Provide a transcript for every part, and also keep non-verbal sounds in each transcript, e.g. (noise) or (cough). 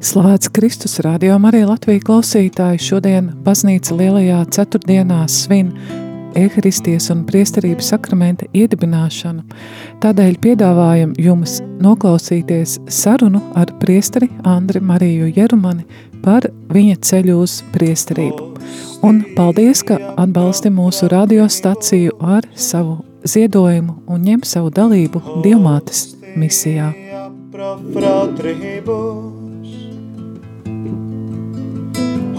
Slavēts Kristus radio Marija Latvija klausītāji šodien baznīca lielajā ceturtdienā svin eharistijas un priesterības sakramenta iedibināšanu. Tādēļ piedāvājam jums noklausīties sarunu ar priesteri Andri Mariju Jerumani par viņa ceļu uz priesterību. Un paldies, ka atbalsti mūsu radiostaciju ar savu ziedojumu un ņem savu dalību Dievmātes misijā.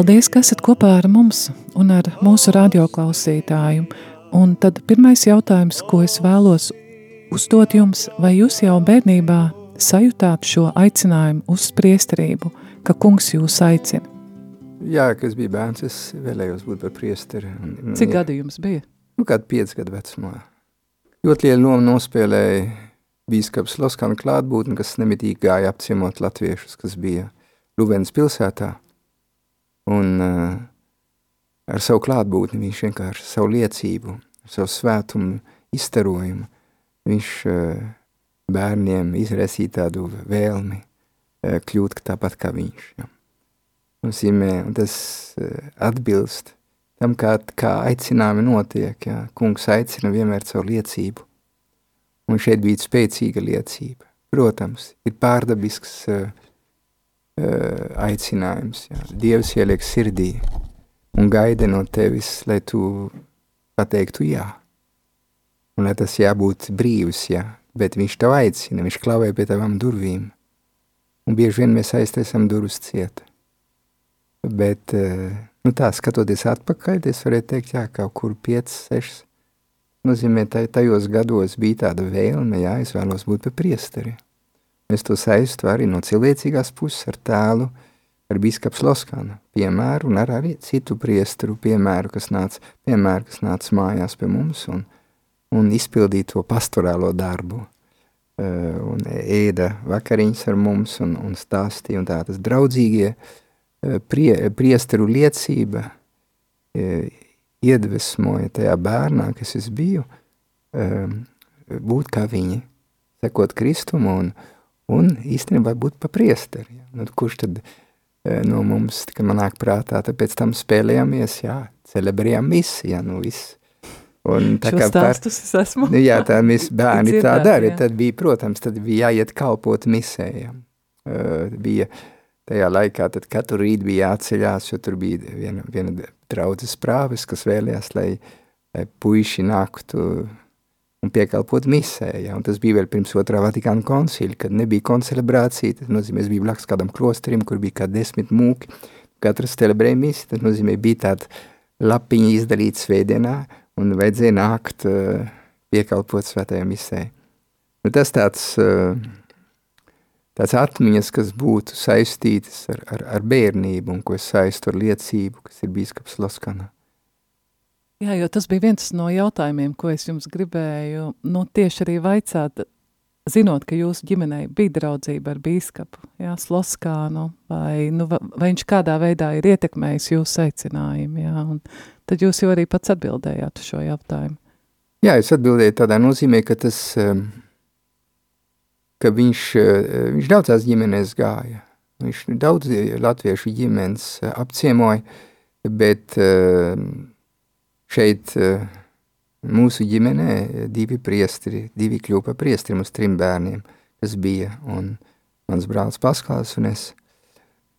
Paldies, ka esat kopā ar mums un ar mūsu radioklausītāju. Un tad pirmais jautājums, ko es vēlos uzdot jums, vai jūs jau bērnībā sajūtāt šo aicinājumu uz priesterību, ka kungs jūs aicina? Jā, kad es biju bērns, es vēlējos būt par priesteri. Cik gadi jums bija? Nu, kādu piec gadu vecumā. Ļoti lielu lomu nospēlēja bīskaps Loskana klātbūtne, kas nemitīgi gāja apciemot latviešus, kas bija Luvens pilsētā. Un uh, ar savu klātbūtni viņš vienkārši savu liecību, savu svētumu izstarojumu, viņš uh, bērniem izraisīja tādu vēlmi uh, kļūt tāpat kā viņš. Ja. Nozīmē, un tas uh, atbilst tam, kā, kā aicinājumi notiek. Ja. Kungs aicina vienmēr savu liecību. Un šeit bija spēcīga liecība. Protams, ir pārdabisks uh, aicinājums. Jā. Dievs ieliek sirdī un gaida no tevis, lai tu pateiktu jā. Un lai tas jābūt brīvs, jā. Bet viņš tev aicina, viņš klavē pie tavām durvīm. Un bieži vien mēs aiztaisam durvis cieta. Bet, uh, nu tā, skatoties atpakaļ, es varētu teikt, jā, kaut kur 5, 6, nozīmē, tajos gados bija tāda vēlme, jā, es vēlos būt par priesteri. Es to saistu arī no cilvēcīgās puses ar tēlu, ar biskaps Loskānu piemēru un ar arī citu priesteru piemēru, kas nāca, piemēru, kas nāca mājās pie mums un, un izpildīja to pastorālo darbu. Uh, un ēda vakariņas ar mums un, un stāstīja, un tā tas draudzīgie uh, prie, priesteru liecība uh, iedvesmoja tajā bērnā, kas es biju, būt kā viņi, sekot Kristumu un, un īstenībā būt pa priesteri. Ja? Nu, kurš tad e, no mums, kad man nāk prātā, tad pēc tam spēlējāmies, jā, celebrējām visi, jā, nu viss. Un tā Šo kā par, es esmu. Nu, jā, tā mēs (laughs) bērni dzirdāt, tā dara, jā. tad bija, protams, tad bija jāiet kalpot misējam. Uh, bija tajā laikā, tad katru rīt bija jāceļās, jo tur bija viena, viena draudzes prāves, kas vēlējās, lai, lai puiši nāktu un piekalpot misē. Ja? Un tas bija vēl pirms otrā Vatikāna koncila, kad nebija koncelebrācija, tas nozīmē, es biju blakus kādam klosterim, kur bija kā desmit mūki, katrs celebrēja misi, tas nozīmē, bija tāda lapiņa izdalīta svētdienā, un vajadzēja nākt uh, piekalpot svētajā misē. Nu, tas tāds, uh, tāds atmiņas, kas būtu saistītas ar, ar, ar bērnību, un ko es saistu ar liecību, kas ir bīskaps Laskanā. Jā, jo tas bija viens no jautājumiem, ko es jums gribēju nu, tieši arī vaicāt, zinot, ka jūsu ģimenei bija draudzība ar bīskapu, jā, Sloskānu, vai, nu, vai viņš kādā veidā ir ietekmējis jūsu aicinājumu, jā, un tad jūs jau arī pats atbildējāt šo jautājumu. Jā, es atbildēju tādā nozīmē, ka tas, um, ka viņš, uh, viņš daudzās ģimenēs gāja, viņš daudz latviešu ģimenes uh, apciemoja, bet uh, šeit eh, mūsu ģimenē divi priestri, divi kļuva priestri mums trim bērniem, kas bija, un mans brālis Paskals un es,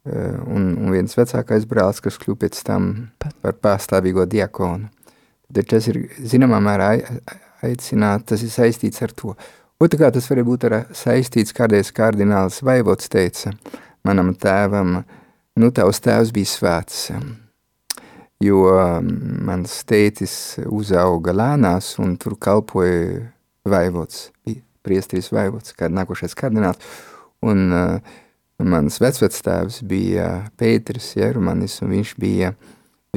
eh, un, un viens vecākais brālis, kas kļuva pēc tam par pārstāvīgo diakonu. Tad tas ir, zināmā mērā, aicināt, tas ir saistīts ar to. Otrkārt, tas var būt saistīts, kādreiz kardināls Vaivots teica manam tēvam, nu, tavs tēvs bija svēts, jo um, mans tētis uzauga lēnās un tur kalpoja vaivots, priestris vaivots, kā nākošais kardināls. Un uh, mans vecvectēvs bija Pēters Jerumanis, un viņš bija,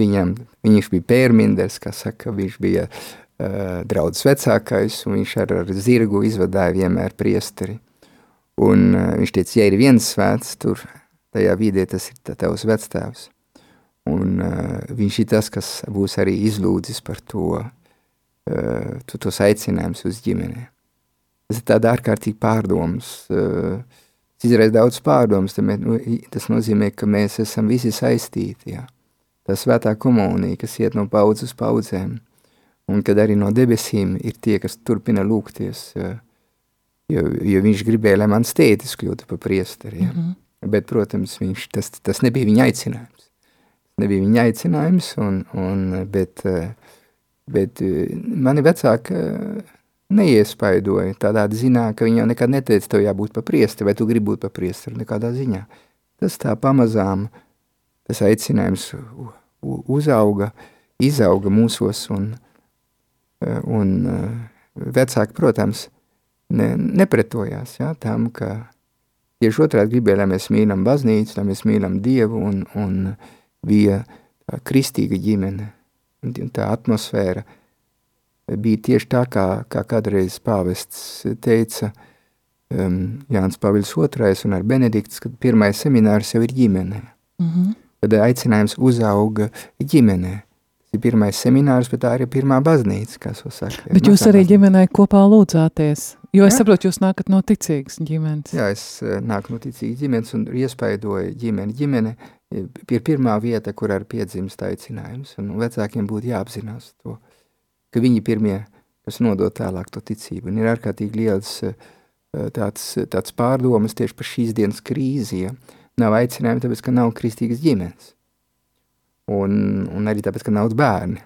viņam, viņš bija pērminders, kā saka, viņš bija uh, draudzes vecākais, un viņš ar, ar zirgu izvadāja vienmēr priesteri. Un uh, viņš teica, ja ir viens svēts, tur tajā vidē tas ir tavs vectēvs. Un uh, viņš ir tas, kas būs arī izlūdzis par to, uh, to tos aicinājums uz ģimeni. Tas ir tāda ārkārtīgi pārdoms, uh, izraisa daudz pārdomas, nu, tas nozīmē, ka mēs esam visi saistīti, jā. Tā svētā komunija, kas iet no paudzes uz paudzēm, un kad arī no debesīm ir tie, kas turpina lūgties, jo, jo viņš gribēja, lai mans tētis kļūtu pa priesteri, jā. Mm -hmm. Bet, protams, viņš, tas, tas nebija viņa aicinājums. Nebija viņa aicinājums, un, un, bet, bet mani vecāki neiespaidoja tādā ziņā, ka viņi jau nekad neteica, tev jābūt pa priesteri, vai tu gribi būt pa priesteri, nekādā ziņā. Tas tā pamazām, tas aicinājums uzauga, izauga mūsos, un, un vecāki, protams, ne, nepretojās ja, tam, ka tieši otrādi gribēja, lai mēs mīlam baznīcu, lai mēs mīlam Dievu, un, un bija kristīga ģimene, un tā atmosfēra, bija tieši tā, kā, kā kādreiz pāvests teica um, Jānis Pāvils II un ar Benedikts, kad pirmais seminārs jau ir ģimenē. Mm -hmm. Tad aicinājums uzauga ģimenē. Tas ir pirmais seminārs, bet tā ir pirmā baznīca, kas to saka. Bet jūs arī ģimenē kopā lūdzāties, jo es ja? saprotu, jūs nākat no ticīgas ģimenes. Jā, es nāku no ticīgas ģimenes un iespaidoju ģimeni. Ģimene ir pirmā vieta, kur ar piedzimst aicinājums, un vecākiem būtu jāapzinās to ka viņi pirmie, kas nodod tālāk to ticību. Un ir ārkārtīgi liels eh, tāds, tāds pārdomas tieši par šīs dienas krīzi, ja? nav aicinājumi tāpēc, ka nav kristīgas ģimenes. Un, un arī tāpēc, ka nav bērni.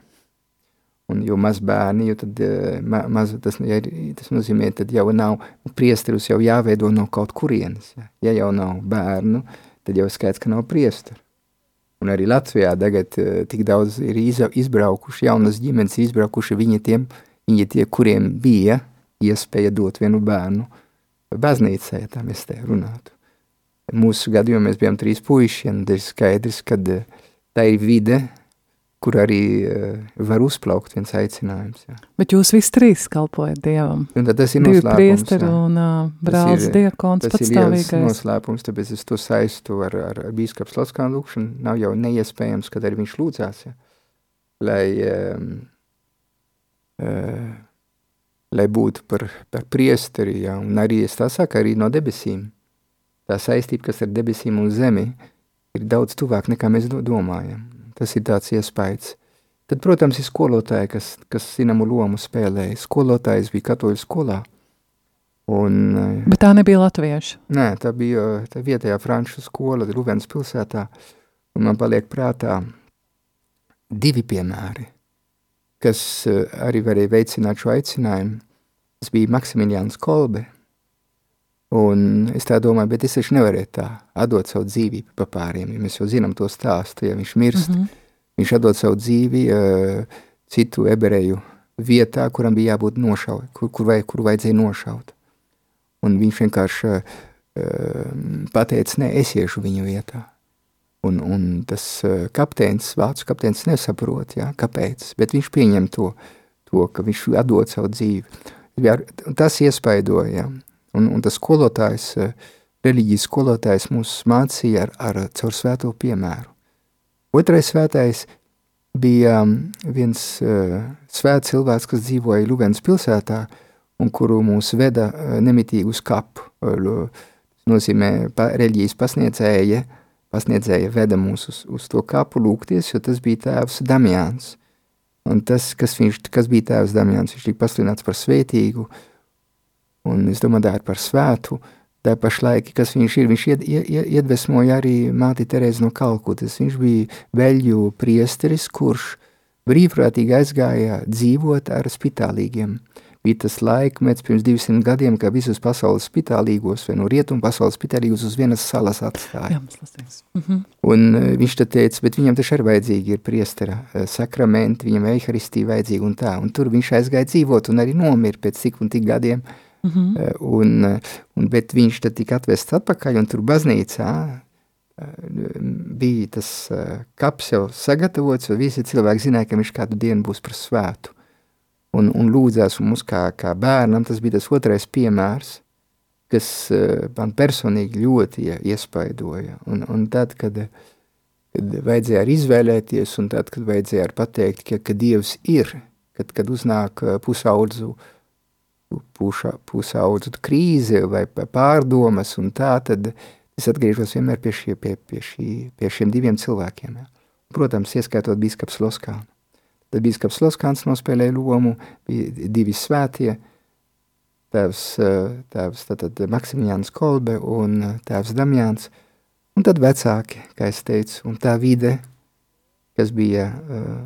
Un jo maz bērni, jo tad eh, ma, maz, tas, ja, tas nozīmē, tad jau nav priesterus jau jāveido no kaut kurienes. Ja, ja jau nav bērnu, tad jau skaidrs, ka nav priesteru. Un arī Latvijā tagad uh, tik daudz ir izbraukuši, jaunas ģimenes izbraukuši, viņi, tiem, viņi tie, kuriem bija iespēja dot vienu bērnu baznīcē, tā mēs te runātu. Mūsu gadījumā mēs bijām trīs puiši, un ir skaidrs, ka uh, tā ir vide, kur arī uh, var uzplaukt viens aicinājums. Jā. Bet jūs visi trīs kalpojat Dievam. Un tad tas ir Divi priesteri un uh, brālis ir, diakons patstāvīgais. Tas ir noslēpums, tāpēc es to saistu ar, ar, ar bīskaps Loskānu lūkšanu. Nav jau neiespējams, kad arī viņš lūdzās, ja? lai, um, uh, lai būtu par, par priesteri, ja? un arī es tā saku, arī no debesīm. Tā saistība, kas ar debesīm un zemi, ir daudz tuvāk nekā mēs domājam Tas ir tāds iespējas. Tad, protams, ir skolotāji, kas, kas zināmu lomu spēlēja. Skolotājs bija katoļu skolā. Un, Bet tā nebija latvieša? Nē, tā bija tā vietējā franču skola Ruvens pilsētā. Un man paliek prātā divi piemēri, kas eh, arī varēja veicināt šo aicinājumu. Tas bija Maksimilians Kolbe, Un es tā domāju, bet es taču nevarēju tā atdot savu dzīvību pa pāriem, ja mēs jau zinām to stāstu, ja viņš mirst, mm -hmm. viņš atdod savu dzīvi uh, citu ebreju vietā, kuram bija jābūt nošauj, kur, kur, vai, kur vajadzēja nošaut. Un viņš vienkārši uh, pateica, nē, es iešu viņu vietā. Un, un tas uh, kapteinis, vācu kapteinis nesaprot, ja, kāpēc, bet viņš pieņem to, to, ka viņš atdod savu dzīvi. Tas iespaidoja, ja. Un, un tas skolotājs, eh, reliģijas skolotājs mūs mācīja ar, ar caur svēto piemēru. Otrais svētais bija mm, viens uh, svēts cilvēks, kas dzīvoja Luvens pilsētā un kuru mūs veda uh, nemitīgi uz kapu. Nozīmē pa, reliģijas pasniedzēja, pasniedzēja veda mūs uz, uz to kapu lūgties, jo tas bija tēvs Damjāns. Un tas, kas, viņš, kas bija tēvs Damjāns, viņš tika pasludināts par svētīgu, uh, un es domāju, par svētu, tā pašlaik, kas viņš ir, viņš ied, ied, iedvesmoja arī māti Terēzi no Kalkutas. Viņš bija veļu priesteris, kurš brīvprātīgi aizgāja dzīvot ar spitālīgiem. Bija tas laikmets pirms 200 gadiem, ka visus pasaules spitālīgos vai no rietumu pasaules spitālīgos uz vienas salas atstāja. Jā, mm -hmm. Un uh, viņš tad teica, bet viņam taču ir vajadzīgi ir priestera uh, sakramenti, viņam eharistija vajadzīga un tā. Un tur viņš aizgāja dzīvot un arī nomira pēc cik un tik gadiem. Uh, Mm -hmm. un, un, bet viņš tad tika atvests atpakaļ, un tur baznīcā bija tas kaps jau sagatavots, jo visi cilvēki zināja, ka viņš kādu dienu būs par svētu. Un, un lūdzās, un mums kā, kā bērnam tas bija tas otrais piemērs, kas man personīgi ļoti iespaidoja. Un, un tad, kad, kad vajadzēja arī izvēlēties, un tad, kad vajadzēja arī pateikt, ka, ka Dievs ir, kad, kad uznāk pusaudzu, puša, pusaudzu krīze vai pārdomas un tā, tad es atgriežos vienmēr pie, šie, pie, pie, šī, pie šiem diviem cilvēkiem. Ja. Protams, ieskaitot bīskaps Loskānu. Tad bīskaps Loskāns nospēlēja lomu, bija divi svētie, tēvs, tēvs tātad Maksimiliāns Kolbe un tēvs Damjāns, un tad vecāki, kā es teicu, un tā vide, kas bija uh,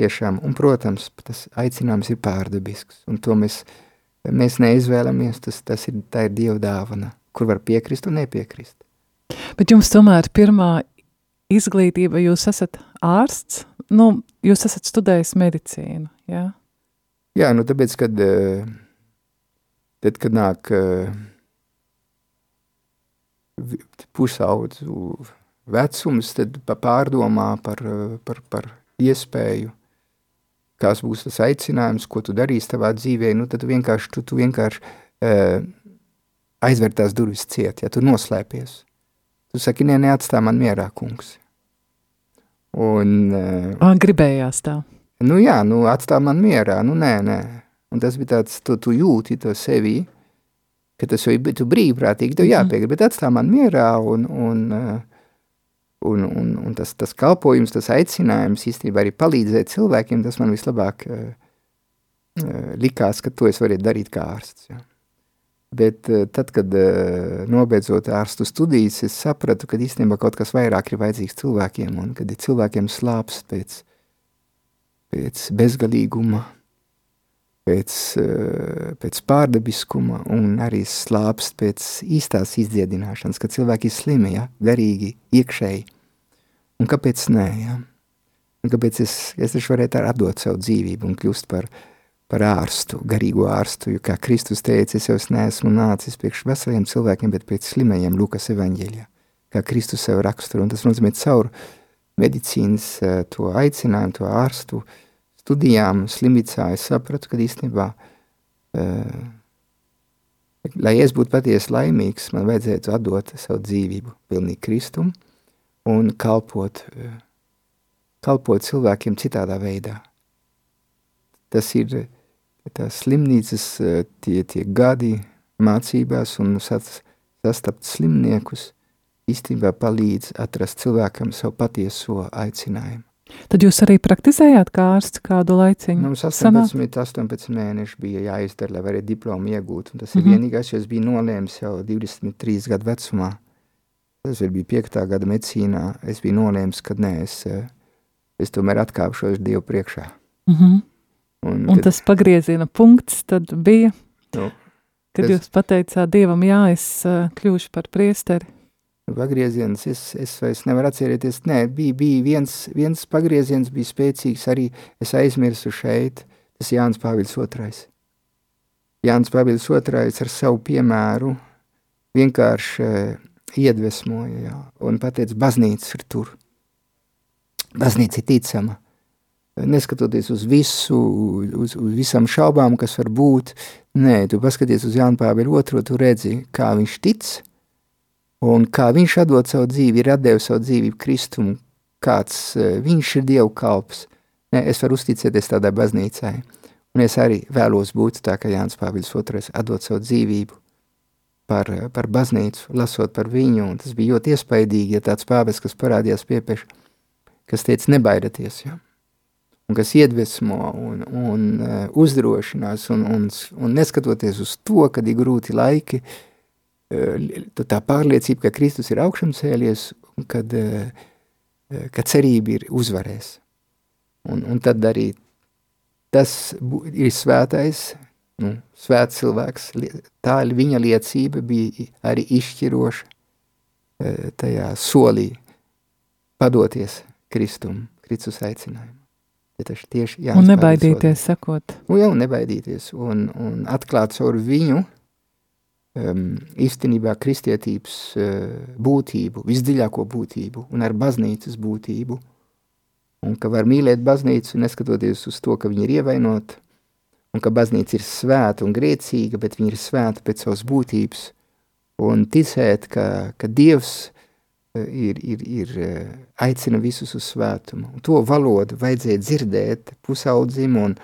tiešām, un, protams, tas aicinājums ir pārdabisks, un to mēs, mēs neizvēlamies, tas, tas ir, ir Dieva dāvana, kur var piekrist un nepiekrist. Bet jums tomēr pirmā izglītība, jūs esat ārsts, nu, jūs esat studējis medicīnu, jā? Jā, nu tāpēc, kad, tad, kad nāk pusaudzu vecums, tad pārdomā par, par, par iespēju kāds būs tas aicinājums, ko tu darīsi tavā dzīvē, nu, tad tu vienkārši, tu, tu vienkārši uh, aizver tās durvis ciet, ja tu noslēpies. Tu saki, nē, neatstā man mierā, kungs. Un... Uh, gribējās tā. Nu jā, nu atstā man mierā, nu nē, nē. Un tas bija tāds, tu, tu jūti to sevi, ka tas jau ir, tu brīvprātīgi, tev jāpiegrib, bet atstā man mierā un, un uh, Un, un, un tas, tas kalpojums, tas aicinājums īstenībā arī palīdzēt cilvēkiem, tas man vislabāk uh, likās, ka to es varētu darīt kā ārsts. Ja. Bet uh, tad, kad uh, nobeidzot ārstu studijas, es sapratu, ka īstenībā kaut kas vairāk ir vajadzīgs cilvēkiem, un kad ir cilvēkiem slāpst pēc, pēc bezgalīguma, pēc, pēc pārdabiskuma un arī slāpst pēc īstās izdziedināšanas, kad cilvēki ir slimi, ja, garīgi, iekšēji. Un kāpēc nē, ja? Un kāpēc es, es taču varētu atdot savu dzīvību un kļūst par, par ārstu, garīgo ārstu, jo kā Kristus teica, es jau neesmu nācis priekš veseliem cilvēkiem, bet pēc slimajiem Lukas evaņģēļā, kā Kristus sev raksturu, un tas nozīmē caur medicīnas eh, to aicinājumu, to ārstu, studijām slimnīcā es sapratu, ka īstenībā, uh, lai es būtu patiesi laimīgs, man vajadzētu atdot savu dzīvību pilnīgi kristumu un kalpot, kalpot cilvēkiem citādā veidā. Tas ir tās slimnīcas, tie, tie gadi mācībās un sastapt slimniekus, īstenībā palīdz atrast cilvēkam savu patieso aicinājumu. Tad jūs arī praktizējāt kā ārsts kādu laiciņu? Mums 18, 18 mēneši bija jāizdara, lai varētu diplomu iegūt, un tas mm -hmm. ir mhm. vienīgais, jo es biju nolēmis jau 23 gadu vecumā. Tas bija 5. gada medicīnā. Es biju nolēmis, ka nē, es, es tomēr atkāpšos Dievu priekšā. Mm -hmm. Un, un kad, tas pagrieziena punkts tad bija, nu, kad tas, jūs pateicāt Dievam, jā, es uh, kļūšu par priesteri pagrieziens, es, es vairs nevaru atcerēties, nē, bija, bija viens, viens pagrieziens bija spēcīgs, arī es aizmirsu šeit, tas Jānis Pāvils otrais. Jānis Pāvils otrais ar savu piemēru vienkārši uh, iedvesmoja, jā, un pateica, baznīca ir tur. Baznīca ir ticama. Neskatoties uz visu, uz, uz visam šaubām, kas var būt, nē, tu paskaties uz Jānu Pāvilu otro, tu redzi, kā viņš tic, Un kā viņš atdod savu dzīvi, ir atdevis savu dzīvību Kristumu, kāds uh, viņš ir Dievu kalps. Ne, es varu uzticēties tādai baznīcai. Un es arī vēlos būt tā, ka Jānis Pāvils II atdod savu dzīvību par, par baznīcu, lasot par viņu, un tas bija ļoti iespaidīgi, ja tāds pāvis, kas parādījās piepieši, kas teica nebaidieties, ja? un kas iedvesmo un, un uh, uzdrošinās, un, un, un neskatoties uz to, kad ir grūti laiki, uh, tā pārliecība, ka Kristus ir augšām cēlies un kad, ka cerība ir uzvarēs. Un, un tad arī tas ir svētais, nu, svēts cilvēks, tā viņa liecība bija arī izšķiroša tajā solī padoties Kristum, Kristus aicinājumu. Ja tieši un nebaidīties sakot. Nu, jā, un nebaidīties un, un atklāt caur viņu, um, īstenībā kristietības uh, būtību, visdziļāko būtību un ar baznīcas būtību. Un ka var mīlēt baznīcu, neskatoties uz to, ka viņi ir ievainoti, un ka baznīca ir svēta un grēcīga, bet viņa ir svēta pēc savas būtības, un ticēt, ka, ka Dievs uh, ir, ir, ir uh, aicina visus uz svētumu. Un to valodu vajadzēja dzirdēt pusaudzim un,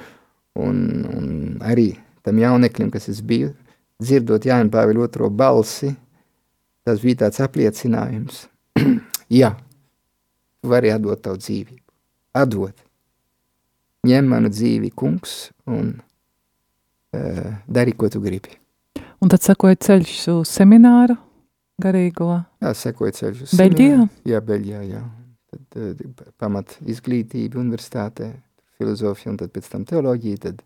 un, un arī tam jauneklim, kas es biju, dzirdot Jāņa Pāvila otro balsi, tas bija tāds apliecinājums. (clears throat) Jā, tu vari atdot tavu dzīvību. Atdot. Ņem manu dzīvi, kungs, un dari, ko tu gribi. Un tad sekoja ceļš uz semināru garīgo. Jā, sekoja ceļš uz Beļģijā? Jā, Beļģijā, jā. Tad uh, pamat izglītība universitātē, filozofija un tad pēc tam teoloģija, tad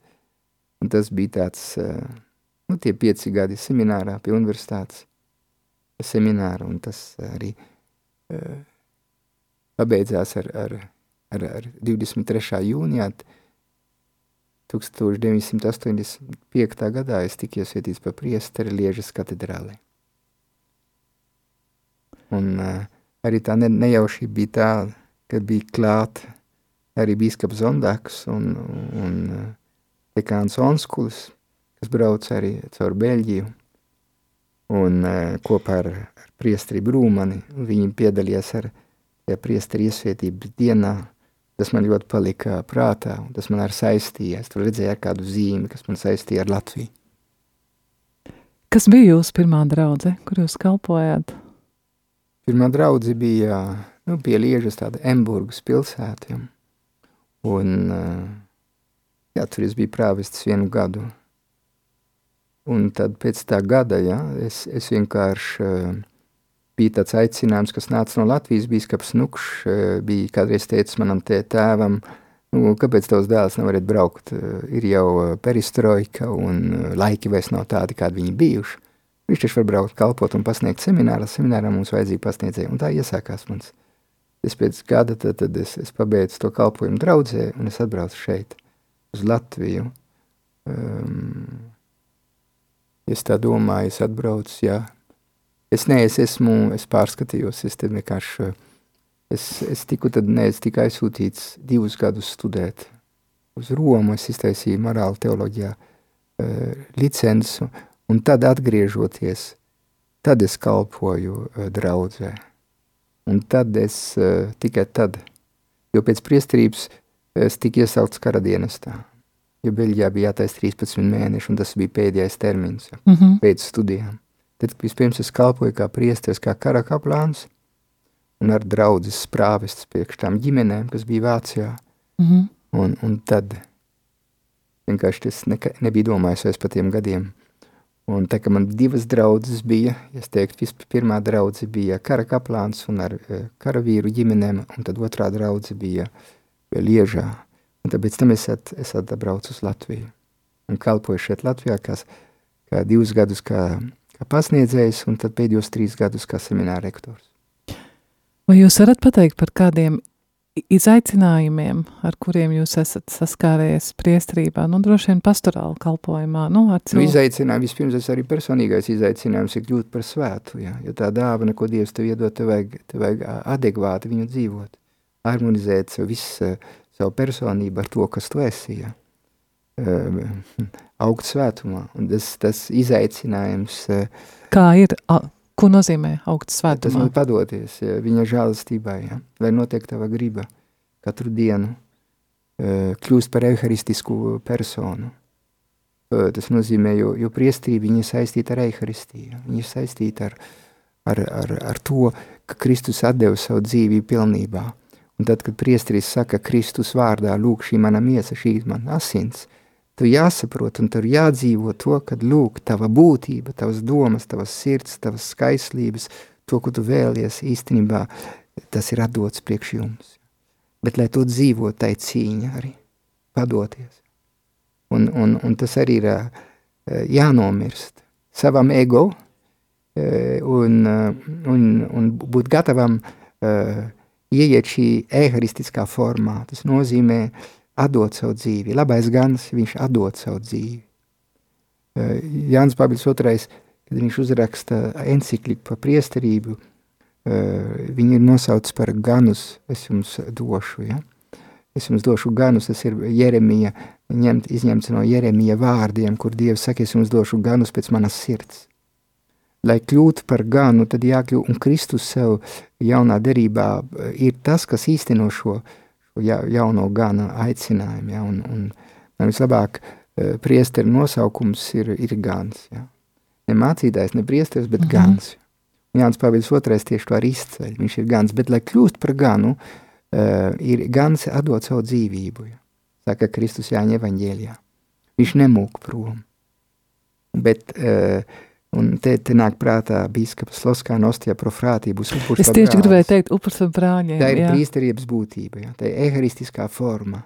un tas bija tāds... Uh, nu, tie pieci gadi seminārā pie universitātes semināra, un tas arī uh, pabeidzās ar, ar, ar, ar 23. jūnijā 1985. gadā es tiku iesvietīts pa priesteri Liežas katedrālē. Un uh, arī tā ne, nejaušība bija tā, kad bija klāt arī bīskaps Zondāks un, un uh, dekāns Onskulis, kas brauc arī caur Beļģiju, un uh, kopā ar, ar priestri Brūmani, viņi piedalījās ar ja priestri iesvietības dienā, tas man ļoti palika prātā, un tas man ar saistījās, tur redzēja kādu zīmi, kas man saistīja ar Latviju. Kas bija jūsu pirmā draudze, kur jūs kalpojāt? Pirmā draudze bija nu, pie Liežas tāda Emburgas pilsēta, ja. un jā, tur es biju prāvests vienu gadu, Un tad pēc tā gada, ja, es, es vienkārši bija tāds aicinājums, kas nāca no Latvijas. Bīskaps Nukšs uh, bija kādreiz teicis manam tē, tēvam, nu, kāpēc tavs dēls nevarat braukt? Uh, ir jau peristroika un laiki vairs nav tādi, kādi viņi bijuši. Viņš taču var braukt kalpot un pasniegt seminārā. Seminārā mums vajadzīja pasniedzēju. Un tā iesākās mans. Es pēc gada tad, tad es, es pabeidzu to kalpojumu draudzē un es atbraucu šeit uz Latviju. Um, Es tā domāju, es atbraucu, jā. Es ne, es esmu, es pārskatījos, es te vienkārši, es, es tiku tad, ne, es tikai aizsūtīts divus gadus studēt uz Romu, es iztaisīju morāla teoloģijā uh, licensu, un tad atgriežoties, tad es kalpoju uh, draudzē. Un tad es, uh, tikai tad, jo pēc priestrības es tiku iesaukts karadienestā jo Beļģijā bija jātaisa 13 mēneši, un tas bija pēdējais termins mm -hmm. pēc studijām. Tad vispirms es kalpoju kā priesteris, kā karakaplāns, un ar draudzes sprāvests priekš tām ģimenēm, kas bija Vācijā. Mm -hmm. un, un tad vienkārši tas neka, nebija domājis vairs par tiem gadiem. Un tā kā man divas draudzes bija, es teiktu, pirmā draudze bija karakaplāns un ar eh, karavīru ģimenēm, un tad otrā draudze bija Liežā Un tāpēc tam es, at, es atbraucu uz Latviju un kalpoju šeit Latvijā kā, kā divus gadus kā, kā pasniedzējs un tad pēdējos trīs gadus kā semināra rektors. Vai jūs varat pateikt par kādiem izaicinājumiem, ar kuriem jūs esat saskāries priestrībā, nu droši vien pastorāla kalpojumā? Nu, nu, izaicinājumi, vispirms es arī personīgais izaicinājums ir kļūt par svētu, jā, jo tā dāvana, ko Dievs tev iedod, tev vajag, tev vajag adekvāti viņu dzīvot, harmonizēt savu visu savu personību ar to, kas tu esi. Ja? Uh, augt svētumā. Un tas, tas izaicinājums. Uh, Kā ir, ko nozīmē augt svētumā? Tas man padoties viņa žālistībai, ja? lai notiek tava griba katru dienu uh, kļūst par euharistisku personu. Uh, tas nozīmē, jo, jo priestrība viņa saistīta ar euharistiju. Viņa saistīta ar, ar, ar, ar to, ka Kristus atdeva savu dzīvību pilnībā. Un tad, kad priesteris saka Kristus vārdā, lūk, šī mana miesa, šī ir mana asins, tu jāsaprot un tur jādzīvo to, kad lūk, tava būtība, tavas domas, tavas sirds, tavas skaislības, to, ko tu vēlies īstenībā, tas ir atdots priekš jums. Bet, lai to dzīvo, tai cīņa arī, padoties. Un, un, un tas arī ir jānomirst savam ego un, un, un būt gatavam uh, ieiet šī eharistiskā formā. Tas nozīmē atdot savu dzīvi. Labais gans, viņš atdod savu dzīvi. Eh, Jānis Pablis II kad viņš uzraksta encikliku par priesterību, viņu ir nosaucis par ganus, es jums došu, ja? Es jums došu ganus, tas ir Jeremija, ņemt, izņemts no Jeremija vārdiem, kur Dievs saka, es jums došu ganus pēc manas sirds. Lai kļūtu par ganu, tad jākļūt, un Kristus sev jaunā derībā ir tas, kas īsteno šo, šo jauno gana aicinājumu, ja? un, un man vislabāk priesteri nosaukums ir, ir gans, ja? Ne mācītājs, ne priesteris, bet mm -hmm. gans. Jānis Pāvils II tieši to arī izceļ. Viņš ir gans, bet lai kļūst par ganu, uh, ir gans atdot savu dzīvību. Ja? Saka Kristus Jāņa evaņģēlijā. Viņš nemūk prom. Bet, uh, un te, te nāk prātā bīskaps Loskā nostijā profrātī būs upurs Es tieši gribēju teikt upurs par brāņiem. Tā ir jā. prīsterības būtība, ja? tā ir eharistiskā forma.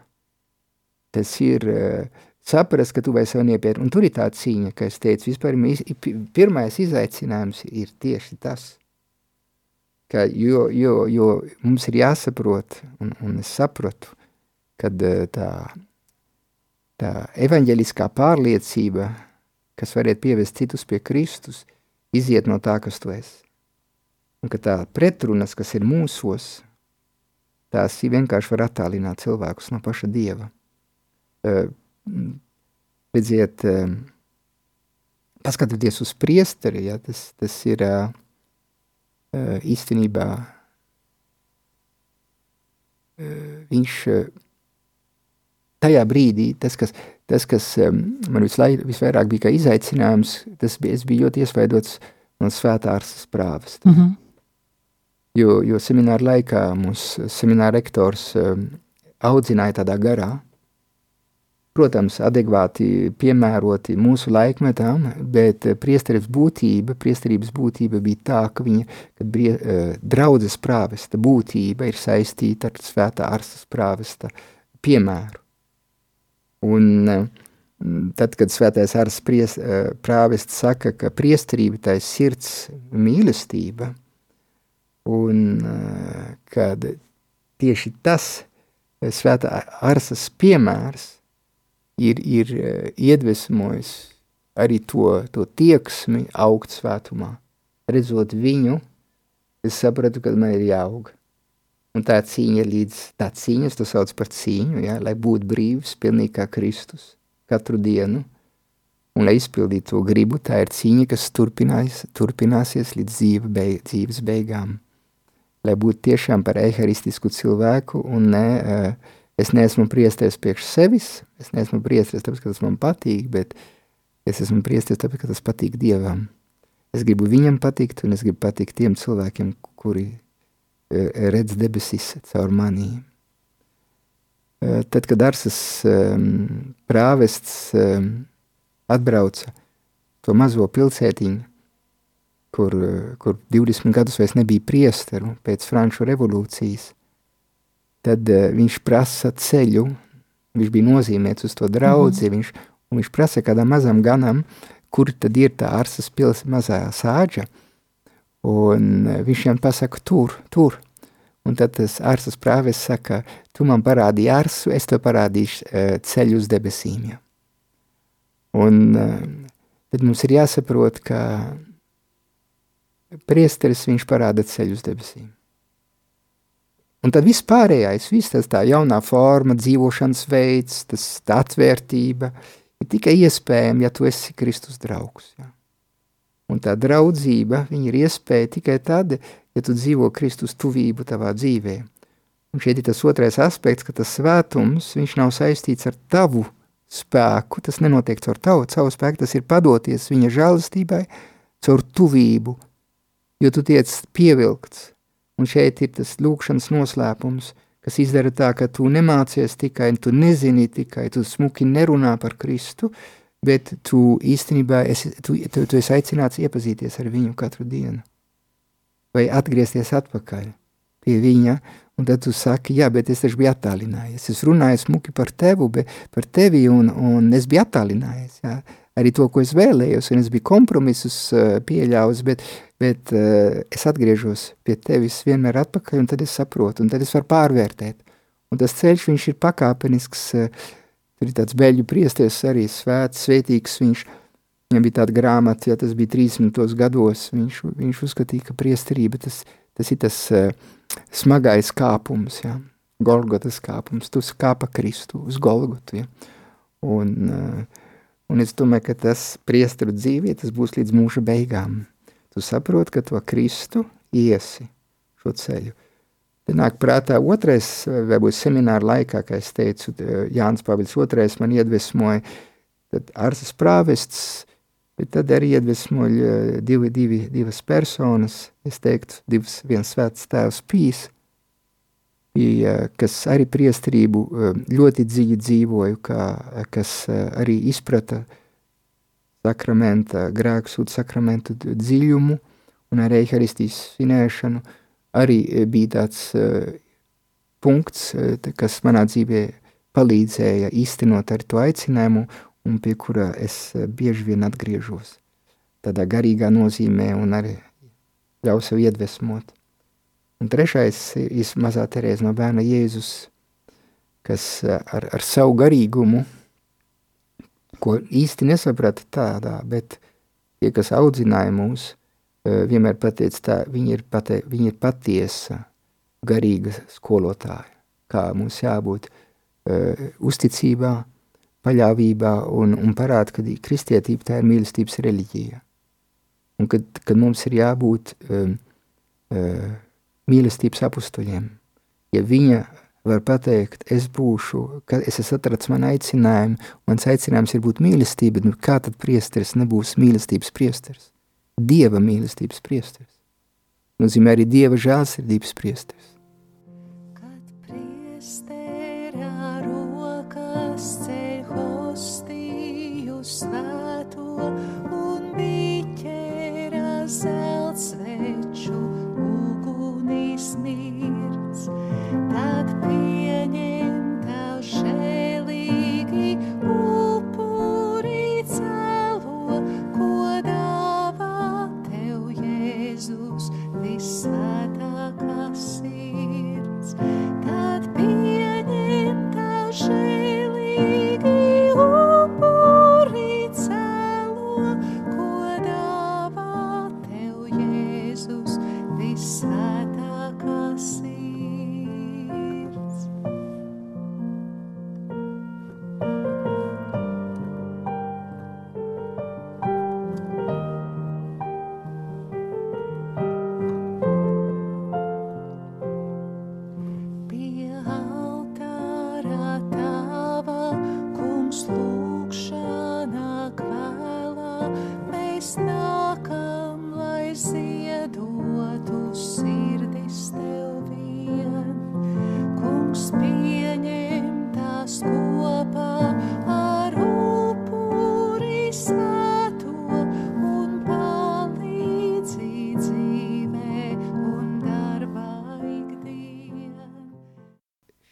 Tas ir... Uh, saprast, ka tu vairs sev nepiet. Un tur ir tā cīņa, ka es teicu, vispār pirmais izaicinājums ir tieši tas, ka jo, jo, jo mums ir jāsaprot, un, un es sapratu, kad eh, tā, tā evaņģeliskā pārliecība, kas varētu pievest citus pie Kristus, iziet no tā, kas tu esi. Un ka tā pretrunas, kas ir mūsos, tās vienkārši var attālināt cilvēkus no paša Dieva. Uh, redziet, paskatoties uz priesteri, ja, tas, tas ir īstenībā viņš tajā brīdī, tas, kas, tas, kas man vislaik, visvairāk bija izaicinājums, tas bija, es biju ļoti iesvaidots no svētārsas prāvas. Mm -hmm. Jo, jo semināra laikā mums semināra rektors audzināja tādā garā, protams, adekvāti piemēroti mūsu laikmetām, bet priesterības būtība, priesterības būtība bija tā, ka viņa, kad brie, eh, draudzes prāvesta būtība ir saistīta ar svētā arstas prāvesta piemēru. Un eh, tad, kad svētais pries, eh, prāvests saka, ka priesterība tā ir sirds mīlestība, un kad tieši tas svētā arstas piemērs ir, ir eh, iedvesmojis arī to, to tieksmi augt svētumā. Redzot viņu, es sapratu, ka man ir jāaug. Un tā cīņa līdz, tā cīņa, es to sauc par cīņu, ja, lai būtu brīvs, pilnīgi kā Kristus, katru dienu, un lai izpildītu to gribu, tā ir cīņa, kas turpinās, turpināsies līdz dzīve beig, dzīves beigām. Lai būtu tiešām par eharistisku cilvēku un ne uh, Es neesmu priesteris priekš sevis, es neesmu priesteris tāpēc, ka tas man patīk, bet es esmu priesteris tāpēc, ka tas patīk Dievam. Es gribu viņam patikt, un es gribu patikt tiem cilvēkiem, kuri redz debesis caur manī. E, tad, kad Arsas um, prāvests um, atbrauca to mazo pilsētiņu, kur, kur 20 gadus vairs nebija priesteru pēc Franču revolūcijas, tad uh, viņš prasa ceļu, viņš bija nozīmēts uz to draudzi, mm viņš, un viņš prasa kādam mazam ganam, kur tad ir tā Arsas pils mazā sāģa, un uh, viņš viņam pasaka tur, tur, un tad tas Arsas prāves saka, tu man parādīji Arsu, es tev parādīšu uh, ceļu uz debesīm, ja. Un uh, tad mums ir jāsaprot, ka priesteris viņš parāda ceļu uz debesīm. Un tad viss pārējais, viss tas tā jaunā forma, dzīvošanas veids, tas tā atvērtība, ir tikai iespējama, ja tu esi Kristus draugs. Ja? Un tā draudzība, ir iespēja tikai tad, ja tu dzīvo Kristus tuvību tavā dzīvē. Un šeit ir tas otrais aspekts, ka tas svētums, nav saistīts ar tavu spēku, tas nenotiek caur tavu, savu spēku, tas ir padoties viņa žēlastībai, caur tuvību, jo tu tiec pievilkts Un šeit ir tas lūkšanas noslēpums, kas izdara tā, ka tu nemācies tikai, tu nezini tikai, tu smuki nerunā par Kristu, bet tu īstenībā esi, tu, tu, tu esi aicināts iepazīties ar viņu katru dienu. Vai atgriezties atpakaļ pie viņa, un tad tu saki, jā, bet es taču biju attālinājies. Es runāju smuki par tevu, bet par tevi, un, un es biju attālinājies, jā arī to, ko es vēlējos, un es biju kompromisus uh, pieļāvis, bet, bet uh, es atgriežos pie tevis vienmēr atpakaļ, un tad es saprotu, un tad es varu pārvērtēt. Un tas ceļš, viņš ir pakāpenisks, uh, tur ir tāds beļģu priesties arī svēts, svētīgs viņš, Viņam bija tāda grāmata, ja tas bija 30 gados, viņš, viņš uzskatīja, ka priesterība tas, tas ir tas uh, smagais kāpums, ja? Golgotas kāpums, tu skāpa Kristu uz Golgotu, ja? un, uh, un es domāju, ka tas priesteru dzīvē, tas būs līdz mūža beigām. Tu saproti, ka to Kristu iesi šo ceļu. Nāk prātā otrais, varbūt semināra laikā, kā es teicu, Jānis Pāvils otrais man iedvesmoja, tad Arsas prāvests, bet tad arī iedvesmoja divi, divi, divas personas, es teiktu, divas, viens svēts tēvs Pīs, bija, kas arī priestrību ļoti dziļi dzīvoju, kā, kas arī izprata sakramenta, grēksūdu sakramentu dziļumu un arī eharistijas svinēšanu, arī bija tāds uh, punkts, uh, kas manā dzīvē palīdzēja īstenot ar to aicinājumu un pie kura es bieži vien atgriežos tādā garīgā nozīmē un arī ļauj sev iedvesmot. Un trešais ir mazā Terēza no bērna Jēzus, kas ar, ar savu garīgumu, ko īsti nesaprata tādā, bet tie, kas audzināja mūs, vienmēr pateica tā, viņa ir, pate, viņa ir patiesa garīga skolotāja, kā mums jābūt uh, uzticībā, paļāvībā un, un parāda, ka kristietība tā ir mīlestības reliģija. Un kad, kad mums ir jābūt uh, uh, mīlestības apustuļiem. Ja viņa var pateikt, es būšu, kad es esmu atrads man aicinājumu, mans aicinājums ir būt mīlestība, nu kā tad priesteris nebūs mīlestības priesteris? Dieva mīlestības priesteris. Nozīmē arī Dieva žēlsirdības priesteris. Kad priesterā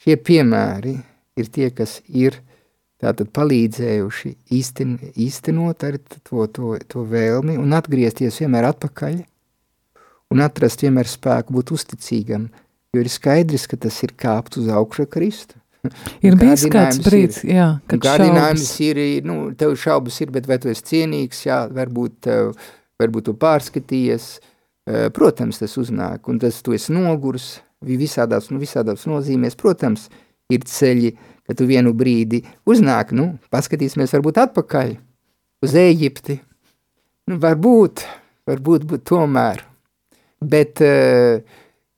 Šie piemēri ir tie, kas ir tātad palīdzējuši īsten, īstenot ar to, to, to vēlmi un atgriezties vienmēr atpakaļ un atrast vienmēr spēku būt uzticīgam, jo ir skaidrs, ka tas ir kāpt uz augšu Kristu. (laughs) Ir bijis kāds brīdis, jā, kad Gādinājums ir, nu, tev šaubas ir, bet vai tu esi cienīgs, jā, varbūt, tev, varbūt tu pārskatījies, eh, protams, tas uznāk, un tas tu esi nogurs, visādās, nu, visādās nozīmēs, protams, ir ceļi, ka tu vienu brīdi uznāk, nu, paskatīsimies varbūt atpakaļ uz Ēģipti, nu, varbūt, varbūt, būt tomēr, bet, eh,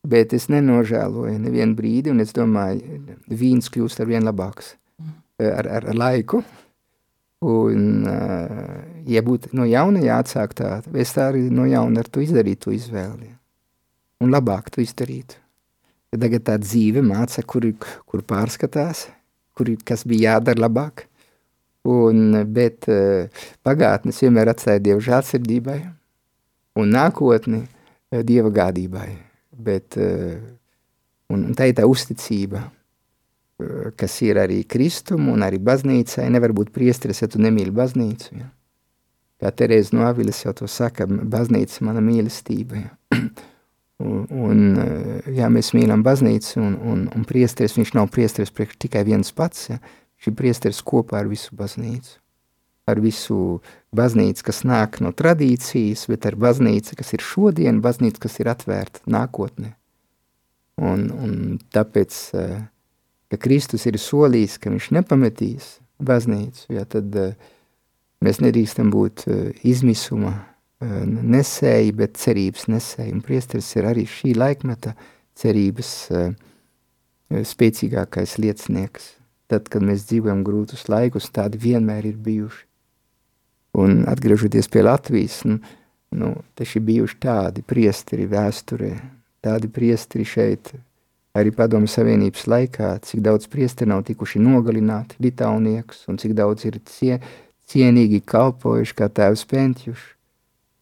bet es nenožēloju nevienu brīdi, un es domāju, vīns kļūst ar vien labāks eh, ar, ar, ar laiku, un, eh, ja būtu no jauna jāatsāk tā, es tā arī no jauna ar to izdarītu izvēli, un labāk to izdarītu. Tagad tā dzīve māca, kur, kur pārskatās, kur, kas bija jādara labāk, un, bet eh, pagātnes vienmēr atstāja Dievu žālsirdībai, un nākotni eh, Dieva gādībai, bet, eh, un, un tā ir tā uzticība, kas ir arī Kristum un arī baznīcai, nevar būt priesteris, ja tu nemīli baznīcu, ja. Kā Terēza no Aviles jau to saka, baznīca mana mīlestība, ja. (clears throat) Un, un, eh, jā, mēs mīlam baznīcu, un, un, un priesteris, viņš nav priesteris priekš tikai viens pats, ja, viņš ir priesteris kopā ar visu baznīcu. ar visu baznīcu, kas nāk no tradīcijas, bet ar baznīcu, kas ir šodien, baznīca, kas ir atvērta nākotnē. Un, un tāpēc, eh, ka Kristus ir solījis, ka viņš nepametīs baznīcu, ja, tad uh, mēs nedrīkstam būt izmisuma uh, nesēji, bet cerības nesēji. Un priesteris ir arī šī laikmeta cerības uh, spēcīgākais liecinieks. Tad, kad mēs dzīvojam grūtus laikus, tādi vienmēr ir bijuši. Un atgriežoties pie Latvijas, nu, nu, taču bijuši tādi priesteri vēsturē, tādi priesteri šeit, arī padomu savienības laikā, cik daudz priesteri nav tikuši nogalināti, litauniekus, un cik daudz ir cie, cienīgi kalpojuši kā tēvs Pentjuš,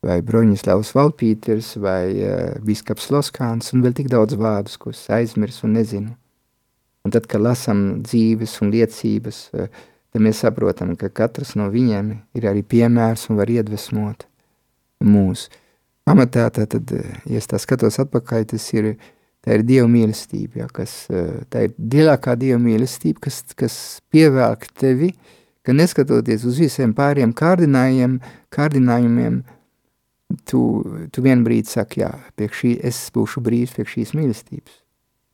vai Broņislavs Valpīters, vai uh, biskaps Loskāns, un vēl tik daudz vārdus, ko es aizmirs un nezinu. Un tad, kad lasam dzīves un liecības, uh, tad mēs saprotam, ka katrs no viņiem ir arī piemērs un var iedvesmot mūs. Pamatā, tad, ja es tā skatos atpakaļ, tas ir, tā ir Dieva mīlestība, ja, kas, tā ir dziļākā Dieva mīlestība, kas, kas pievelk tevi, ka neskatoties uz visiem pāriem kārdinājumiem, kārdinājumiem tu, tu vien brīdi saki, jā, priekš šī, es būšu brīvs priekš šīs mīlestības.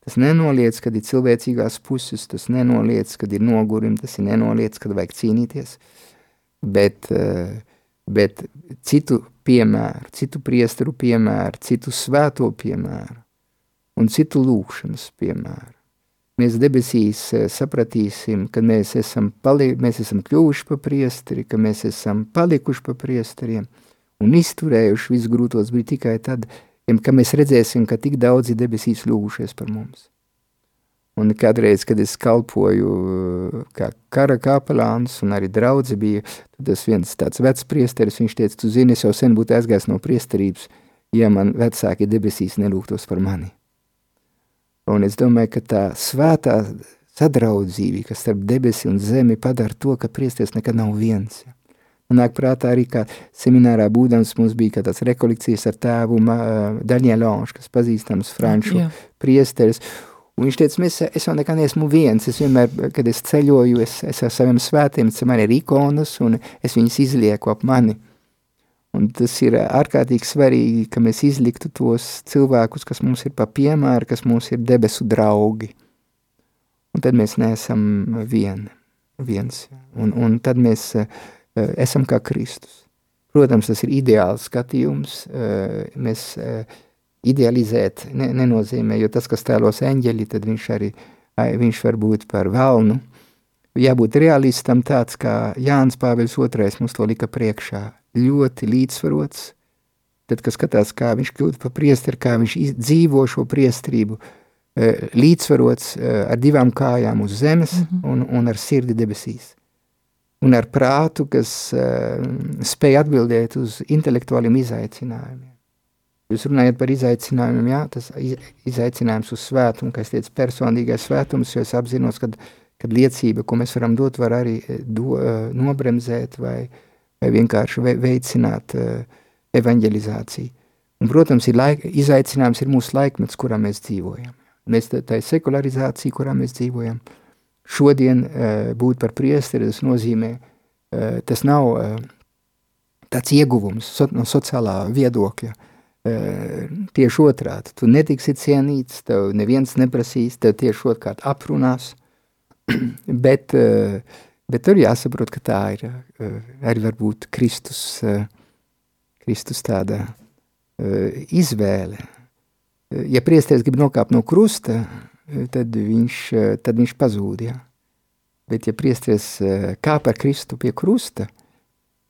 Tas nenoliedz, kad ir cilvēcīgās puses, tas nenoliedz, kad ir nogurumi, tas ir nenoliedz, kad vajag cīnīties, bet, eh, bet citu piemēru, citu priesteru piemēru, citu svēto piemēru un citu lūkšanas piemēru. Mēs debesīs eh, sapratīsim, ka mēs esam, pali, mēs esam kļuvuši pa priesteri, ka mēs esam palikuši pa priesteriem un izturējuši visu grūtos brīdi tikai tad, ka mēs redzēsim, ka tik daudzi debesīs lūgušies par mums. Un kādreiz, kad es kalpoju uh, kā kara kapelāns un arī draudze bija, tad tas viens tāds vecs priesteris, viņš teica, tu zini, es jau sen būtu aizgājis no priesterības, ja man vecāki debesīs nelūgtos par mani. Un es domāju, ka tā svētā sadraudzība, kas starp debesi un zemi padara to, ka priesteris nekad nav viens. Ja. Man nāk prātā arī, kā seminārā būdams mums bija tāds rekolekcijas ar tēvu uh, Daņēlonšu, kas pazīstams franču Jā. priesteris. Un viņš teica, mēs, es jau nekad neesmu viens, es vienmēr, kad es ceļoju, es, es ar saviem svētiem, man ir ikonas, un es viņus izlieku ap mani. Un tas ir ārkārtīgi svarīgi, ka mēs izliktu tos cilvēkus, kas mums ir pa piemēru, kas mums ir debesu draugi. Un tad mēs neesam vien, viens. Un, un tad mēs Eh, esam kā Kristus. Protams, tas ir ideāls skatījums. Eh, mēs eh, idealizēt ne, nenozīmē, jo tas, kas tēlos eņģeļi, tad viņš arī viņš var būt par velnu. Jābūt realistam tāds, kā Jānis Pāvils II mums to lika priekšā. Ļoti līdzsvarots. Tad, kad skatās, kā viņš kļūst par priesteri, kā viņš dzīvo šo priestrību, līdzsvarots ar divām kājām uz zemes mm -hmm. un, un ar sirdi debesīs un ar prātu, kas uh, spēj atbildēt uz intelektuāliem izaicinājumiem. Jūs runājat par izaicinājumiem, jā, tas izaicinājums uz svētumu, es teicu, personīgais svētums, jo es apzinos, kad, kad liecība, ko mēs varam dot, var arī eh, do, uh, nobremzēt vai, vai vienkārši ve veicināt uh, evanģelizāciju. Un, protams, ir laika, izaicinājums ir mūsu laikmets, kurā mēs dzīvojam. Mēs tā, tā ir sekularizācija, kurā mēs dzīvojam. Uh, šodien uh, būt par priesteri, tas nozīmē, uh, tas nav uh, tāds ieguvums so, no sociālā viedokļa. Tieši otrādi, tu netiksi cienīts, tev neviens neprasīs, tev tieši otrkārt aprunās, (clears throat) bet, bet tur jāsaprot, ka tā ir arī varbūt Kristus, Kristus tāda izvēle. Ja priesteris grib nokāpt no krusta, tad viņš, tad viņš pazūd. Ja? Bet, ja priesteris kāp ar Kristu pie krusta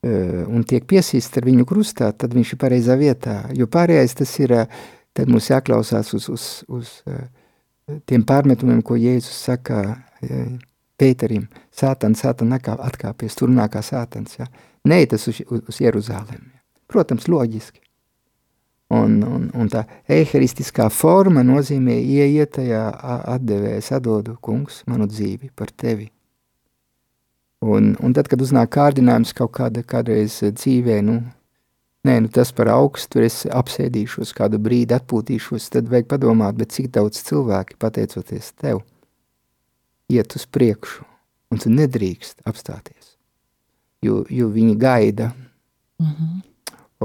un tiek piesīsts ar viņu krustā, tad viņš ir pareizā vietā. Jo pārējais tas ir, tad mums jāklausās uz, uz, uz tiem pārmetumiem, ko Jēzus saka Pēterim. Sātans, sātan atkāpies, tur nākā sātans. Ja? Nē, tas uz, uz, uz Jeruzālēm. Protams, loģiski. Un, un, un tā eharistiskā forma nozīmē ieiet tajā atdevē, es atdodu, kungs, manu dzīvi par tevi. Un, un tad, kad uznāk kārdinājums kaut kāda kādreiz dzīvē, nu, nē, nu tas par augstu, es apsēdīšos kādu brīdi, atpūtīšos, tad vajag padomāt, bet cik daudz cilvēki, pateicoties tev, iet uz priekšu, un tu nedrīkst apstāties. jo, jo viņi gaida. Mhm.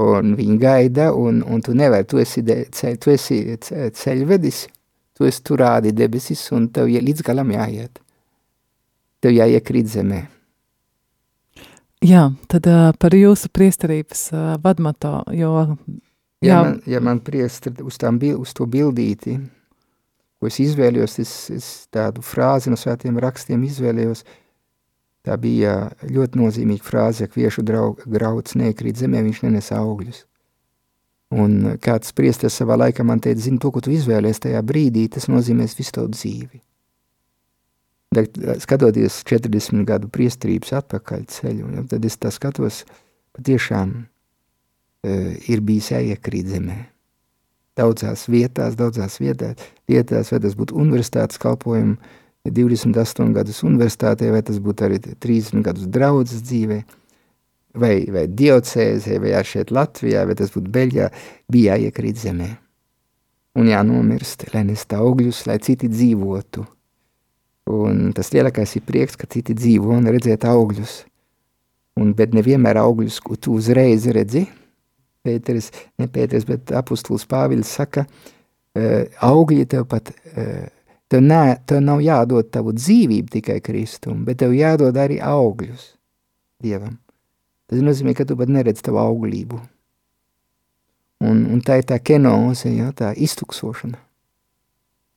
Un viņi gaida, un, un tu nevari, tu esi, de, ceļ, tu esi ce- ceļvedis, tu esi tur rādi debesis, un tev ja līdz galam jāiet. Tev jāiekrīt zemē. Jā, tad uh, par jūsu priesterības uh, vadmato, jo Ja Jā. man, ja man priestri uz, tām, uz to bildīti, ko es izvēlējos, es, es tādu frāzi no svētiem rakstiem izvēlējos, tā bija ļoti nozīmīga frāze, ka viešu draug, grauds neiekrīt zemē, viņš nenes augļus. Un kāds priesteris savā laikā man teica, zini, to, ko tu izvēlies tajā brīdī, tas nozīmēs visu tavu dzīvi. Bet, skatoties 40 gadu priestrības atpakaļ ceļu, ja, tad es tā skatos, patiešām uh, ir bijis jāiekrīt zemē. Daudzās vietās, daudzās vietās, vietās, vai tas būtu universitātes kalpojumi, 28 gadus universitātē, vai tas būtu arī 30 gadus draudzes dzīvē, vai, vai diocēzē, vai šeit Latvijā, vai tas būtu Beļģijā, bija jāiekrīt zemē. Un jānomirst, lai nest augļus, lai citi dzīvotu. Un tas lielākais ir prieks, ka citi dzīvo un redzēt augļus. Un, bet nevienmēr augļus, ko tu uzreiz redzi. Pēteris, ne Pēteris, bet apustulis Pāvils saka, uh, augļi tev pat, uh, tev, nē, tev nav jādod tavu dzīvību tikai Kristum, bet tev jādod arī augļus Dievam. Tas nozīmē, ka tu pat neredz tavu auglību. Un, un tā ir tā kenoze, ja, tā iztuksošana,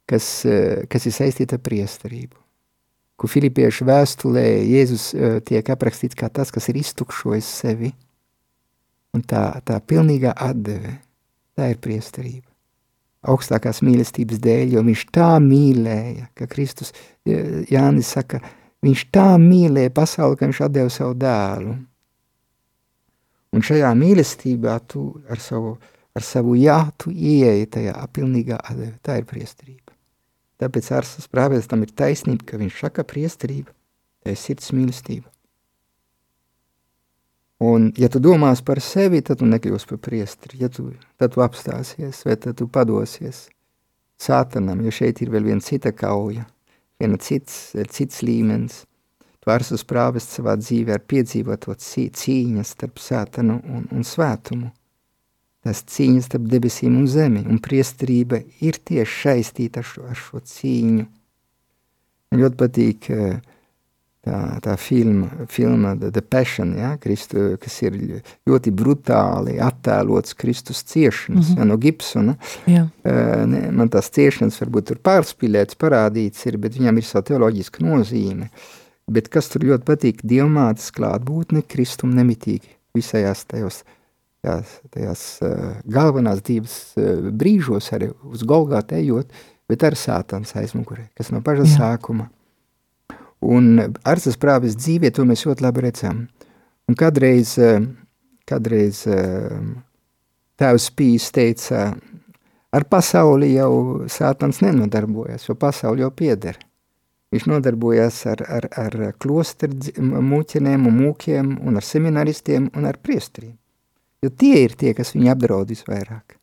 kas, uh, kas ir saistīta ar priesterību kur Filipiešu vēstulē Jēzus uh, tiek aprakstīts kā tas, kas ir iztukšojis sevi. Un tā, tā pilnīgā atdeve, tā ir priesterība. Augstākās mīlestības dēļ, jo viņš tā mīlēja, ka Kristus, Jānis saka, viņš tā mīlēja pasauli, ka viņš atdeva savu dēlu. Un šajā mīlestībā tu ar savu, ar savu jā, tu ieeji tajā pilnīgā atdeve, tā ir priesterība. Tāpēc Arsas prāvēs tam ir taisnība, ka viņš saka priesterība, tā ir sirds mīlestība. Un, ja tu domās par sevi, tad tu nekļūsi par priesteri. Ja tu, tad tu apstāsies, vai tad tu padosies sātanam, jo šeit ir vēl viena cita kauja, viena cits, cits līmenis. Tu Arsas prāvēs savā dzīvē ar piedzīvot to cīņas starp sātanu un, un svētumu tās cīņas starp debesīm un zemi, un priesterība ir tieši saistīta ar šo, ar šo cīņu. Man ļoti patīk tā, tā filma, filma The, The Passion, ja, Kristu, kas ir ļoti brutāli attēlots Kristus ciešanas, mm -hmm. ja, no Gibsona. Jā. Ne, man tās ciešanas varbūt tur pārspīlēts, parādīts ir, bet viņam ir savu teoloģisku nozīme. Bet kas tur ļoti patīk, dievmātes klātbūtne Kristum nemitīgi visajās tajos tajās, tajās uh, galvenās dzīves uh, brīžos, arī uz Golgāta ejot, bet ar sātans aizmugurē, kas no paša Jā. sākuma. Un ar tas prāvis dzīvē to mēs ļoti labi redzam. Un kādreiz, uh, kādreiz uh, tēvs Pīs teica, ar pasauli jau sātans nenodarbojas, jo pasauli jau pieder. Viņš nodarbojās ar, ar, ar klosteru un mūkiem un ar seminaristiem un ar priestriem. Jo tie ir tie, kas viņu apdraud visvairāk.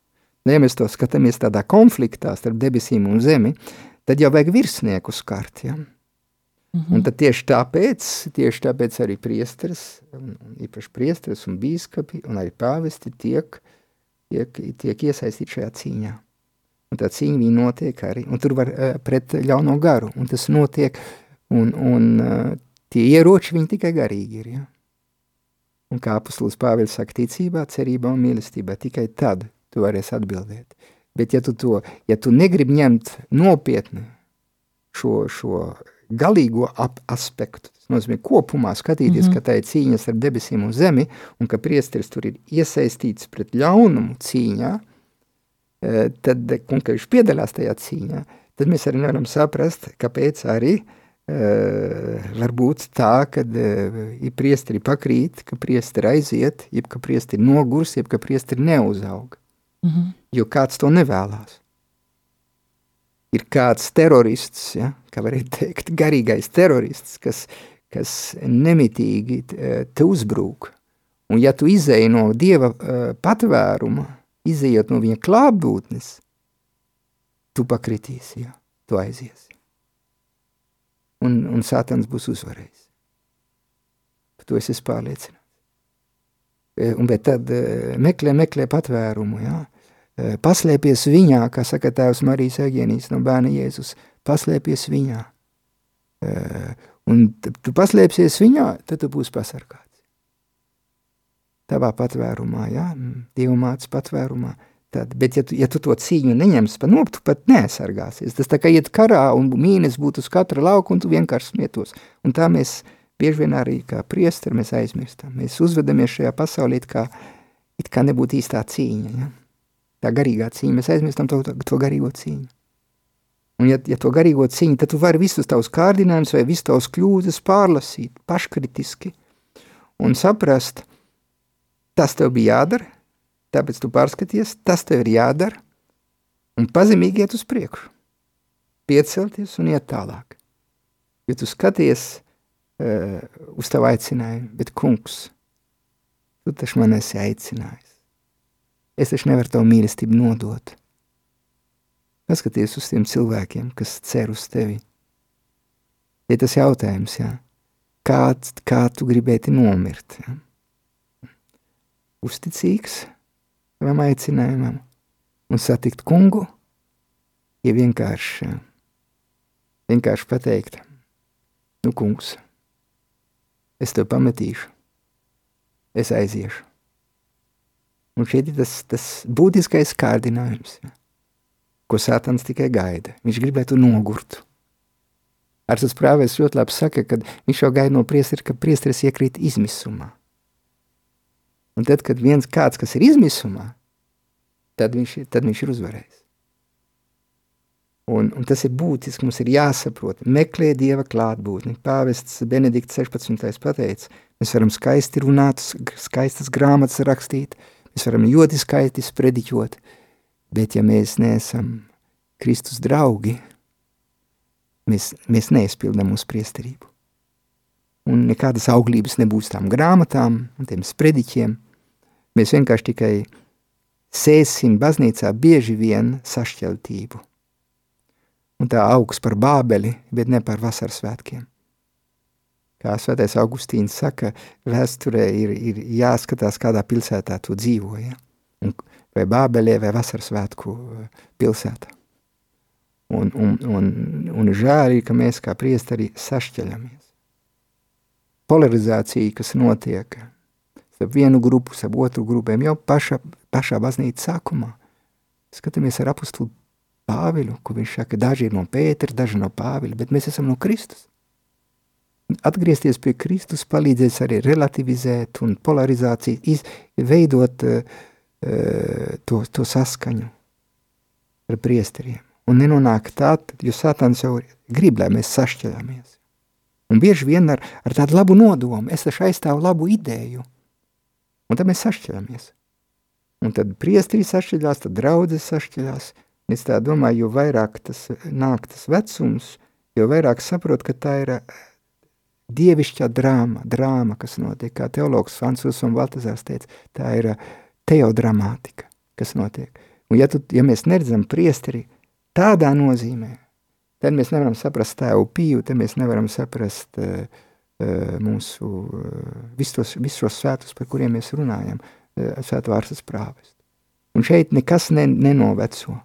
Ja mēs to skatāmies tādā konfliktā starp debesīm un zemi, tad jau vajag virsnieku skart. Ja? -hmm. Un tad tieši tāpēc, tieši tāpēc arī priesteris, īpaši priesteris un bīskapi un arī pāvesti tiek, tiek, tiek iesaistīti šajā cīņā. Un tā cīņa viņa notiek arī, un tur var uh, pret ļauno garu, un tas notiek, un, un uh, tie ieroči viņi tikai garīgi ir, ja? Un kā apustulis Pāvils saka, ticībā, cerībā un mīlestībā, tikai tad tu varēsi atbildēt. Bet ja tu to, ja tu negribi ņemt nopietni šo, šo galīgo aspektu, tas nozīmē kopumā skatīties, mm -hmm. ka tā ir cīņas ar debesīm un zemi, un ka priesteris tur ir iesaistīts pret ļaunumu cīņā, tad, un ka viņš piedalās tajā cīņā, tad mēs arī nevaram saprast, kāpēc arī Uh, var būt tā, ka ir priesteri pakrīt, ka priesteri aiziet, jeb ka priesteri nogurs, jeb ka priesteri neuzauga. Mm -hmm. Jo kāds to nevēlās. Ir kāds terorists, ja, kā varētu teikt, garīgais terorists, kas, kas nemitīgi te uzbrūk. Un ja tu izēji no Dieva uh, patvēruma, izējot no viņa klātbūtnes, tu pakritīsi, ja, tu aiziesi un, un Sātans būs uzvarējis. par to es esmu pārliecināts. Un bet tad e, meklē, meklē patvērumu, jā. E, paslēpies viņā, kā saka tēvs Marijas Egienijas no bērna Jēzus, paslēpies viņā. Un tu paslēpsies viņā, tad tu būsi pasargāts. Tavā patvērumā, jā, Dievmātes patvērumā. Tad, bet, ja tu, ja tu to cīņu neņemsi pa nopu, tu pat neaizsargāsies. Tas tā kā iet karā un mīnes būtu uz katra lauka un tu vienkārši smietos. Un tā mēs bieži vien arī kā priesteri mēs aizmirstam. Mēs uzvedamies šajā pasaulē it kā, it kā nebūtu īstā cīņa. Ja? Tā garīgā cīņa, mēs aizmirstam to, to, to garīgo cīņu. Un ja, ja to garīgo cīņu, tad tu vari visus tavus kārdinājumus vai visus tavus kļūdas pārlasīt paškritiski un saprast, tas tev bija jādara, tāpēc tu pārskaties, tas tev ir jādara, un pazemīgi iet uz priekšu, piecelties un iet tālāk. Jo tu skaties, uh, uz tavu aicinājumu, bet kungs, tu taču man esi aicinājis. Es taču nevaru tavu mīlestību nodot. Paskaties uz tiem cilvēkiem, kas cer uz tevi. Ja tas jautājums, jā, kā, kā tu gribēti nomirt? Jā? Uzticīgs tavam aicinājumam un satikt kungu, ja vienkārši, vienkārši pateikt, nu kungs, es tev pametīšu, es aiziešu. Un šeit ir tas, tas būtiskais kārdinājums, ja, ko Sātans tikai gaida. Viņš gribētu nogurt. Ar tas prāvēs ļoti labi saka, ka viņš jau gaida no priestera, ka priesteris iekrīt izmisumā. Un tad, kad viens kāds, kas ir izmisumā, tad viņš, tad viņš ir uzvarējis. Un, un tas ir būtiski, mums ir jāsaprot, meklē Dieva klātbūtni. Pāvests Benedikts 16. pateica, mēs varam skaisti runāt, skaistas grāmatas rakstīt, mēs varam ļoti skaisti sprediķot, bet ja mēs neesam Kristus draugi, mēs, mēs neizpildām mūsu priesterību. Un nekādas auglības nebūs tām grāmatām un tiem sprediķiem. Mēs vienkārši tikai sēsim baznīcā bieži vien sašķeltību un tā augs par bābeli, bet ne par vasaras svētkiem. Kā svētais Augustīns saka, vēsturē ir, ir jāskatās, kādā pilsētā tu dzīvoja. Ja? Vai Bābelē, vai vasaras svētku uh, pilsētā. Un, un, un, un žēl ir, ka mēs kā priestari sašķeļamies. Polarizācija, kas notiek starp vienu grupu, starp otru grupēm, jau paša, pašā baznīcas sākumā. Skatāmies ar apustulu Pāvilu, kur viņš saka, daži ir no Pētera, daži no Pāvila, bet mēs esam no Kristus. Atgriezties pie Kristus palīdzēs arī relativizēt un polarizāciju, iz, veidot uh, to, to saskaņu ar priesteriem. Un nenonāk tā, jo Sātans jau grib, lai mēs sašķelāmies. Un bieži vien ar, ar tādu labu nodomu, es taču aizstāvu labu ideju. Un tad mēs sašķelamies. Un tad priestri sašķeļās, tad draudzes sašķeļās, Es tā domāju, jo vairāk tas nāk tas vecums, jo vairāk saprot, ka tā ir dievišķā drāma, drāma, kas notiek, kā teologs Francis un Valtazārs teica, tā ir teodramātika, kas notiek. Un ja, tu, ja mēs neredzam priesteri tādā nozīmē, tad mēs nevaram saprast tēvu pīju, tad mēs nevaram saprast uh, mūsu, uh, visus šos svētus, par kuriem mēs runājam, uh, svētu vārsas prāvest. Un šeit nekas ne, nenoveco.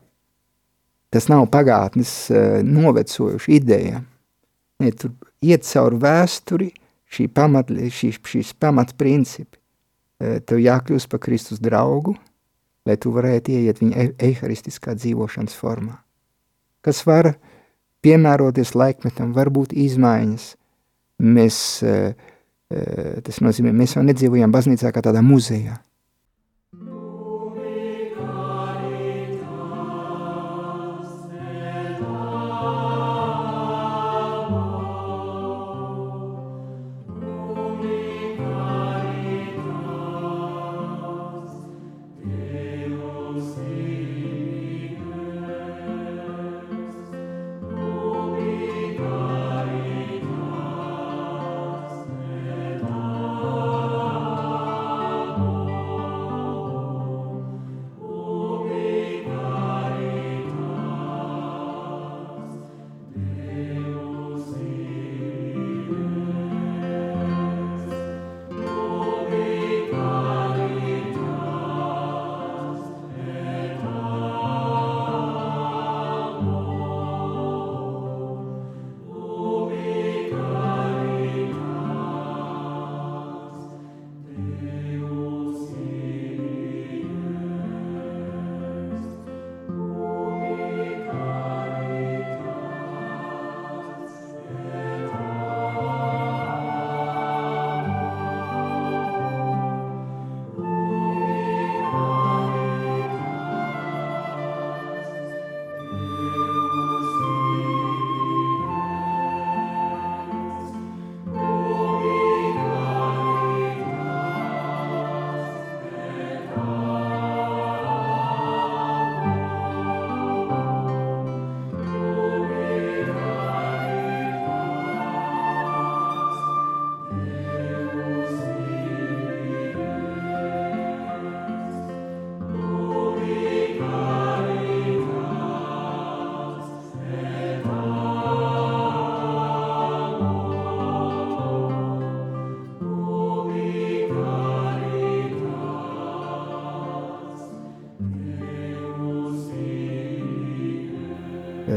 Tas nav pagātnes uh, novecojuša ideja. Ne, tur iet cauri vēsturi šī pamat, šī, šīs pamatprincipi. Uh, tev jākļūst par Kristus draugu, lai tu varētu ieiet viņa e eharistiskā dzīvošanas formā. Kas var piemēroties laikmetam, varbūt izmaiņas. Mēs, uh, tas nozīmē, mēs jau nedzīvojam baznīcā kā tādā muzejā.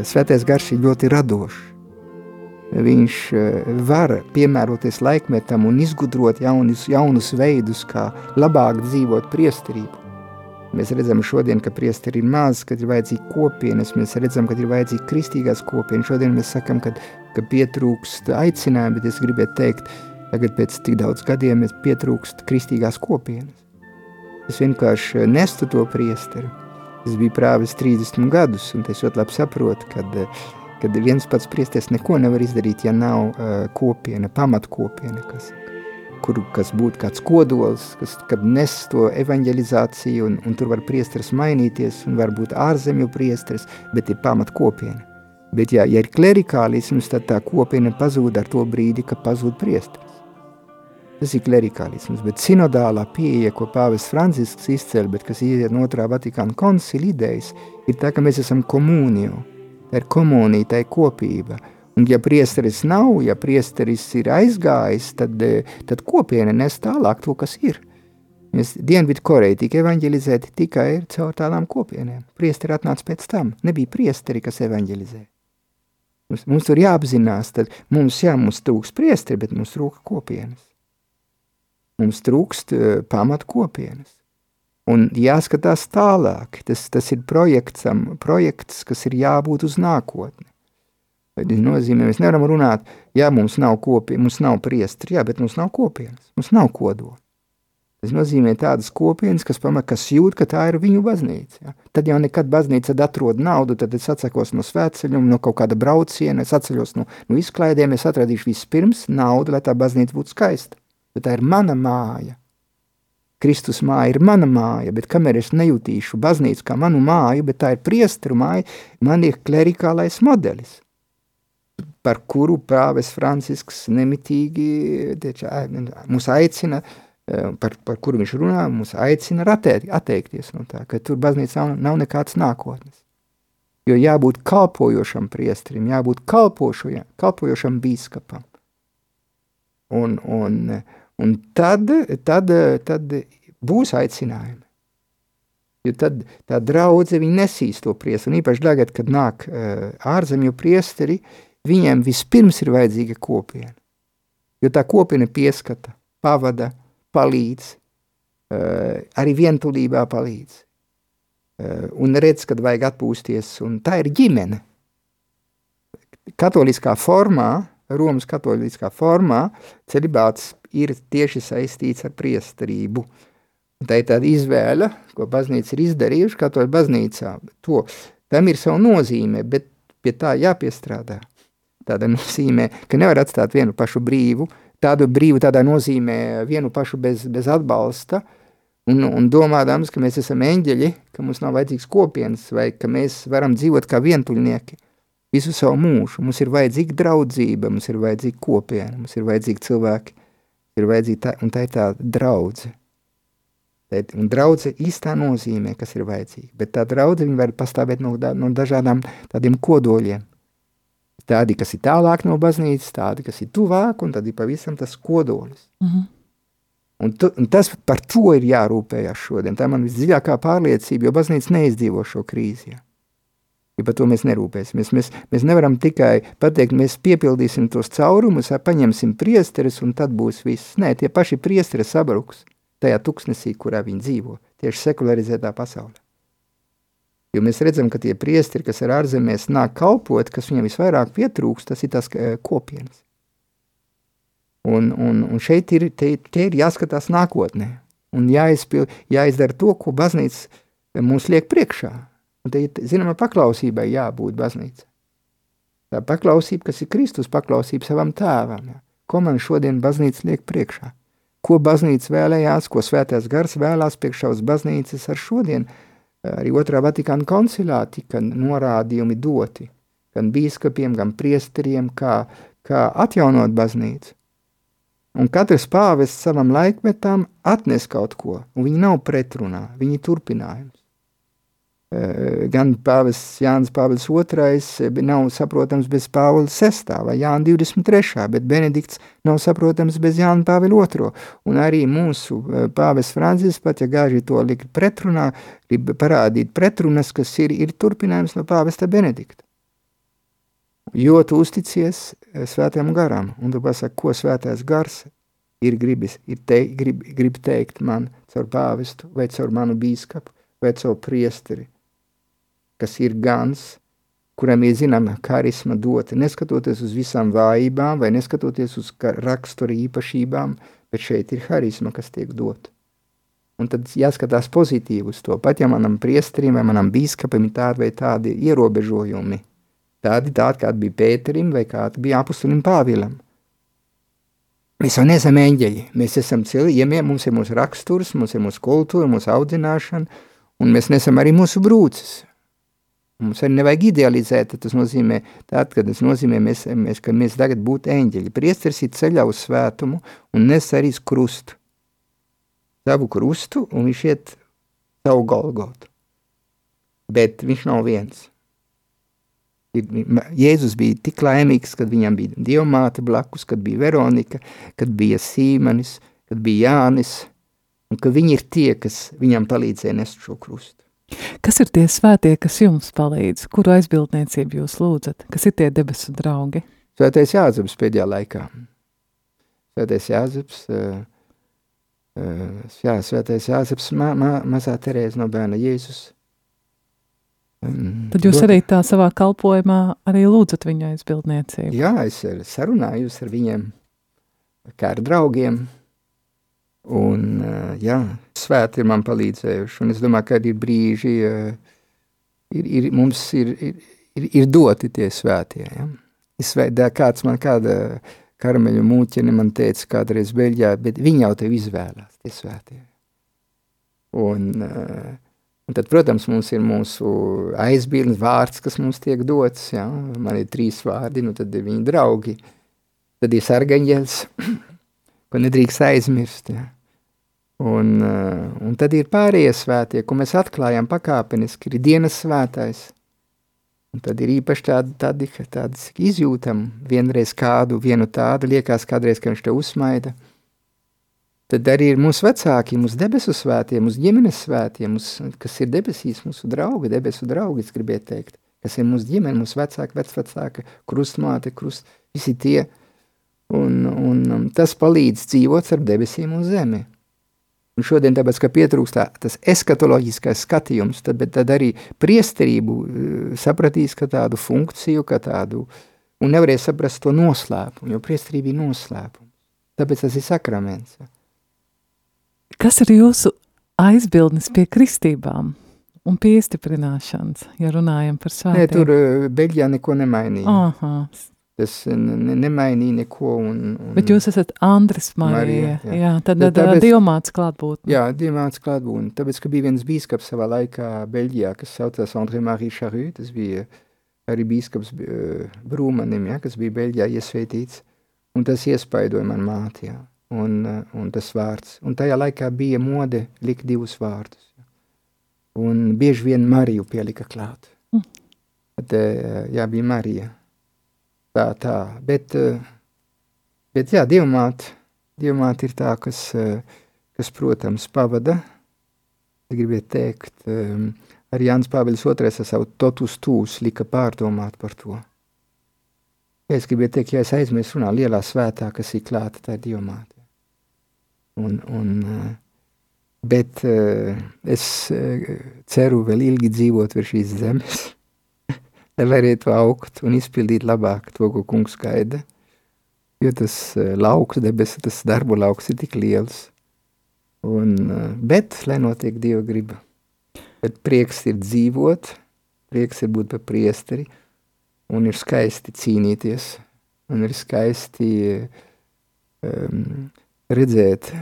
Svētais garš ir ļoti radošs. Viņš var piemēroties laikmetam un izgudrot jaunus, jaunus veidus, kā labāk dzīvot priesterību. Mēs redzam šodien, ka priesteri ir maz, kad ir vajadzīga kopienas, mēs redzam, ka ir vajadzīga kristīgās kopienas. Šodien mēs sakam, ka, ka pietrūkst aicinājumu, bet es gribētu teikt, tagad pēc tik daudz gadiem pietrūkst kristīgās kopienas. Es vienkārši nestu to priesteru. Es biju prāvis 30 gadus, un es ļoti labi saprotu, kad, kad viens pats priesteris neko nevar izdarīt, ja nav uh, kopiena, pamatkopiena, kas kur, kas būtu kāds kodols, kas nes to evanģelizāciju, un, un tur var priesteris mainīties, un var būt ārzemju priesteris, bet ir pamat kopiena. Bet, ja, ja ir klerikālisms, tad tā kopiena pazūd ar to brīdi, kad pazūd priesteris. Tas ir klerikālisms, bet sinodālā pieeja, ko pāvis Francisks izceļ, bet kas iet no otrā Vatikāna koncila idejas, ir tā, ka mēs esam komuniju, tā ir komunija, tā ir kopība, Un, ja priesteris nav, ja priesteris ir aizgājis, tad, eh, tad kopiena nes tālāk to, kas ir. Mēs Dienvidu Koreju tika evanģelizēti tikai caur tādām kopienām. Priesteri atnāca pēc tam. Nebija priesteri, kas evanģelizē. Mums, mums tur jāapzinās, tad mums, jā, mums trūks priesteri, bet mums trūka kopienas. Mums trūkst uh, pamat kopienas. Un jāskatās tālāk. Tas, tas ir projekts, projekts, kas ir jābūt uz nākotni. Tas nozīmē, mēs nevaram runāt, ja mums nav kopienas, mums nav priestri, jā, bet mums nav kopienas, mums nav kodola. Tas nozīmē tādas kopienas, kas, pamat, kas jūt, ka tā ir viņu baznīca. Ja? Tad jau nekad baznīca atrod naudu, tad es atsakos no svētceļiem, no kaut kāda brauciena, es atceļos no, no izklaidēm, es atradīšu vispirms naudu, lai tā baznīca būtu skaista. Bet tā ir mana māja. Kristus māja ir mana māja, bet kamēr es nejutīšu baznīcu kā manu māju, bet tā ir priesteru māja, man ir klerikālais modelis par kuru prāves Francisks nemitīgi tieši, mūs aicina, par, par kuru viņš runā, mūs aicina atteikt, atteikties no tā, ka tur baznīca nav, nav nekāds nākotnes. Jo jābūt kalpojošam priestrim, jābūt kalpošajam, kalpojošam bīskapam. Un, un, un tad, tad, tad būs aicinājumi. Jo tad tā draudze viņi nesīs to priesteri. Un īpaši tagad, kad nāk uh, ārzemju priesteri, viņiem vispirms ir vajadzīga kopiena. Jo tā kopiena pieskata, pavada, palīdz, uh, arī vientulībā palīdz. Uh, un redz, kad vajag atpūsties, un tā ir ģimene. Katoliskā formā, Romas katoliskā formā, celibāts ir tieši saistīts ar priesterību. Tā ir tāda izvēle, ko baznīca ir izdarījuši katoļu baznīcā. To, tam ir savu nozīme, bet pie tā jāpiestrādā. Tāda nozīmē, ka nevar atstāt vienu pašu brīvu, tādu brīvu tādā nozīmē vienu pašu bez, bez atbalsta, un, un domādams, ka mēs esam eņģeļi, ka mums nav vajadzīgs kopienas, vai ka mēs varam dzīvot kā vientuļnieki visu savu mūžu. Mums ir vajadzīga draudzība, mums ir vajadzīga kopiena, mums ir vajadzīgi cilvēki, ir vajadzīga tā, un tā ir tā draudze. Un draudze īstā nozīmē, kas ir vajadzīga, bet tā draudze var pastāvēt no, no dažādām tādiem kodoļiem. Tādi, kas ir tālāk no baznīcas, tādi, kas ir tuvāk, un tad ir pavisam tas kodolis. Mm -hmm. Un, tu, un tas par to ir jārūpējas šodien. Tā ir man visdziļākā pārliecība, jo baznīca neizdzīvo šo krīzi. Ja. Ja par to mēs nerūpēsimies. Mēs, mēs nevaram tikai pateikt, mēs piepildīsim tos caurumus, paņemsim priesteris un tad būs viss. Nē, tie paši priesteri sabruks tajā tuksnesī, kurā viņi dzīvo, tieši sekularizētā pasaulē. Jo mēs redzam, ka tie priesteri, kas ir ārzemēs, nāk kalpot, kas viņam visvairāk pietrūks, tas ir tas kopienas. Un, un, un šeit ir, te, te ir jāskatās nākotnē un jāizpil, jāizdara to, ko baznīca mums liek priekšā. Un te ir, zināmā, paklausībai jābūt baznīca. Tā paklausība, kas ir Kristus paklausība savam tēvam. Ja? Ko man šodien baznīca liek priekšā? Ko baznīca vēlējās, ko svētais gars vēlās priekšā uz baznīcas ar šodien – arī otrā Vatikāna koncilā tika norādījumi doti gan bīskapiem, gan priesteriem, kā, kā atjaunot baznīcu. Un katrs pāvests savam laikmetam atnes kaut ko, un viņi nav pretrunā, viņi turpinājums. Eh, gan Pāvests Jānis Pāvils II nav saprotams bez Pāvila VI vai Jāna 23. bet Benedikts nav saprotams bez Jāna Pāvila II. Un arī mūsu eh, Pāvests Francis, pat ja gāži to likt pretrunā, grib parādīt pretrunas, kas ir, ir turpinājums no Pāvesta Benedikta. jo tu uzticies eh, svētajam garam, un tu pasaki, ko svētais gars ir gribis, ir te, grib, grib teikt man caur pāvestu, vai caur manu bīskapu, vai caur priesteri, kas ir gans, kuram ir zināma karisma dota, neskatoties uz visām vājībām, vai neskatoties uz rakstura īpašībām, bet šeit ir harisma, kas tiek dota. Un tad jāskatās pozitīvi uz to. Pat ja manam priesterim vai manam bīskapam ir tādi vai tādi ierobežojumi, tādi, tādi kādi bija Pēterim vai kādi bija apustulim Pāvilam. Mēs jau neesam eņģeļi, mēs esam cilvēki, mums ir mūsu raksturs, mums ir mūsu kultūra, mūsu audzināšana, un mēs nesam arī mūsu brūces. Mums arī nevajag idealizēt, tas nozīmē, tad, kad tas nozīmē, mēs, mēs, ka mēs tagad būtu eņģeļi. Priesteris ir ceļā uz svētumu un nes arī krustu. Savu krustu, un viņš iet savu Golgotu. Bet viņš nav viens. Jēzus bija tik laimīgs, kad viņam bija dievmāte blakus, kad bija Veronika, kad bija Sīmanis, kad bija Jānis, un ka viņi ir tie, kas viņam palīdzēja nest šo krustu. Kas ir tie svētie, kas jums palīdz? Kuru aizbildniecību jūs lūdzat? Kas ir tie debesu draugi? Svētais Jāzeps pēdējā laikā. Svētais Jāzeps, uh, uh, jā, svētais Jāzeps, ma, ma, mazā Terēza no bērna Jēzus, Tad jūs arī tā savā kalpojumā arī lūdzat viņa aizbildniecību. Jā, es sarunājos ar viņiem kā ar draugiem. Un, jā, svēti ir man palīdzējuši. Un es domāju, ka ir brīži, ir, ir, mums ir, ir, ir, doti tie svētie. Ja? Es veidā, kāds man kāda karameļu mūķeni man teica kādreiz Beļģijā, bet viņi jau tevi izvēlās, tie svētie. Un uh, Un tad, protams, mums ir mūsu aizbildnis vārds, kas mums tiek dots. Ja? Man ir trīs vārdi, nu tad ir viņa draugi. Tad ir sargaņģēls, ko nedrīkst aizmirst. Ja? Un, uh, un tad ir pārējie svētie, ko mēs atklājam pakāpeniski, ir dienas svētais. Un tad ir īpaši tādi, tādi, tādi izjūtam vienreiz kādu, vienu tādu, liekas kādreiz, ka viņš te uzsmaida – Tad arī ir mūsu vecāki, mūsu debesu svētie, mūsu ģimenes svētie, mūsu, kas ir debesīs, mūsu draugi, debesu draugi, es gribēju teikt, kas ir mūsu ģimene, mūsu vecāki, vecvecāki, krustmāte, krust, visi tie. Un, un um, tas palīdz dzīvot ar debesīm un zemi. Un šodien, tāpēc, ka pietrūkst tas eskatoloģiskais skatījums, tad, tad arī priesterību uh, sapratīs, ka tādu funkciju, ka tādu, un nevarēs saprast to noslēpumu, jo priesterība ir noslēpums. Tāpēc tas ir sakraments. Kas ir jūsu aizbildnis pie kristībām un pie iestiprināšanas, ja runājam par svētiem? Nē, tur eh, Beļģijā neko nemainīja. Aha. Tas ne, nemainīja neko. Un, un Bet jūs esat Andris Marija. Marija jā. jā, tad, tad tāpēc, dievmāts klātbūtne. Jā, dievmāts klātbūtne. Tāpēc, ka bija viens bīskaps savā laikā Beļģijā, kas saucās André Marija Charue, tas bija arī bīskaps Brūmanim, ja, kas bija Beļģijā iesveitīts, un tas iespaidoja man māti, jā un, un tas vārds. Un tajā laikā bija mode likt divus vārdus. Un bieži vien Mariju pielika klāt. Mm. Tad, jā, bija Marija. Tā, tā. Bet, bet jā, dievmāt, dievmāt ir tā, kas, kas, protams, pavada. Gribētu teikt, arī Jānis Pāvils II ar savu totus tūs lika pārdomāt par to. Es gribēju teikt, ja es aizmirsu runāt lielā svētā, kas ir klāta, tā ir dievmāte. Un, un, eh, bet eh, es eh, ceru vēl ilgi dzīvot virs šīs zemes, lai varētu augt un izpildīt labāk to, ko kungs gaida. Jo tas lauks, debesis, tas darbu lauks ir tik liels. Un, bet, lai notiek Dieva griba. Bet prieks ir dzīvot, prieks ir būt par priesteri, un ir skaisti cīnīties, un ir skaisti um, redzēt,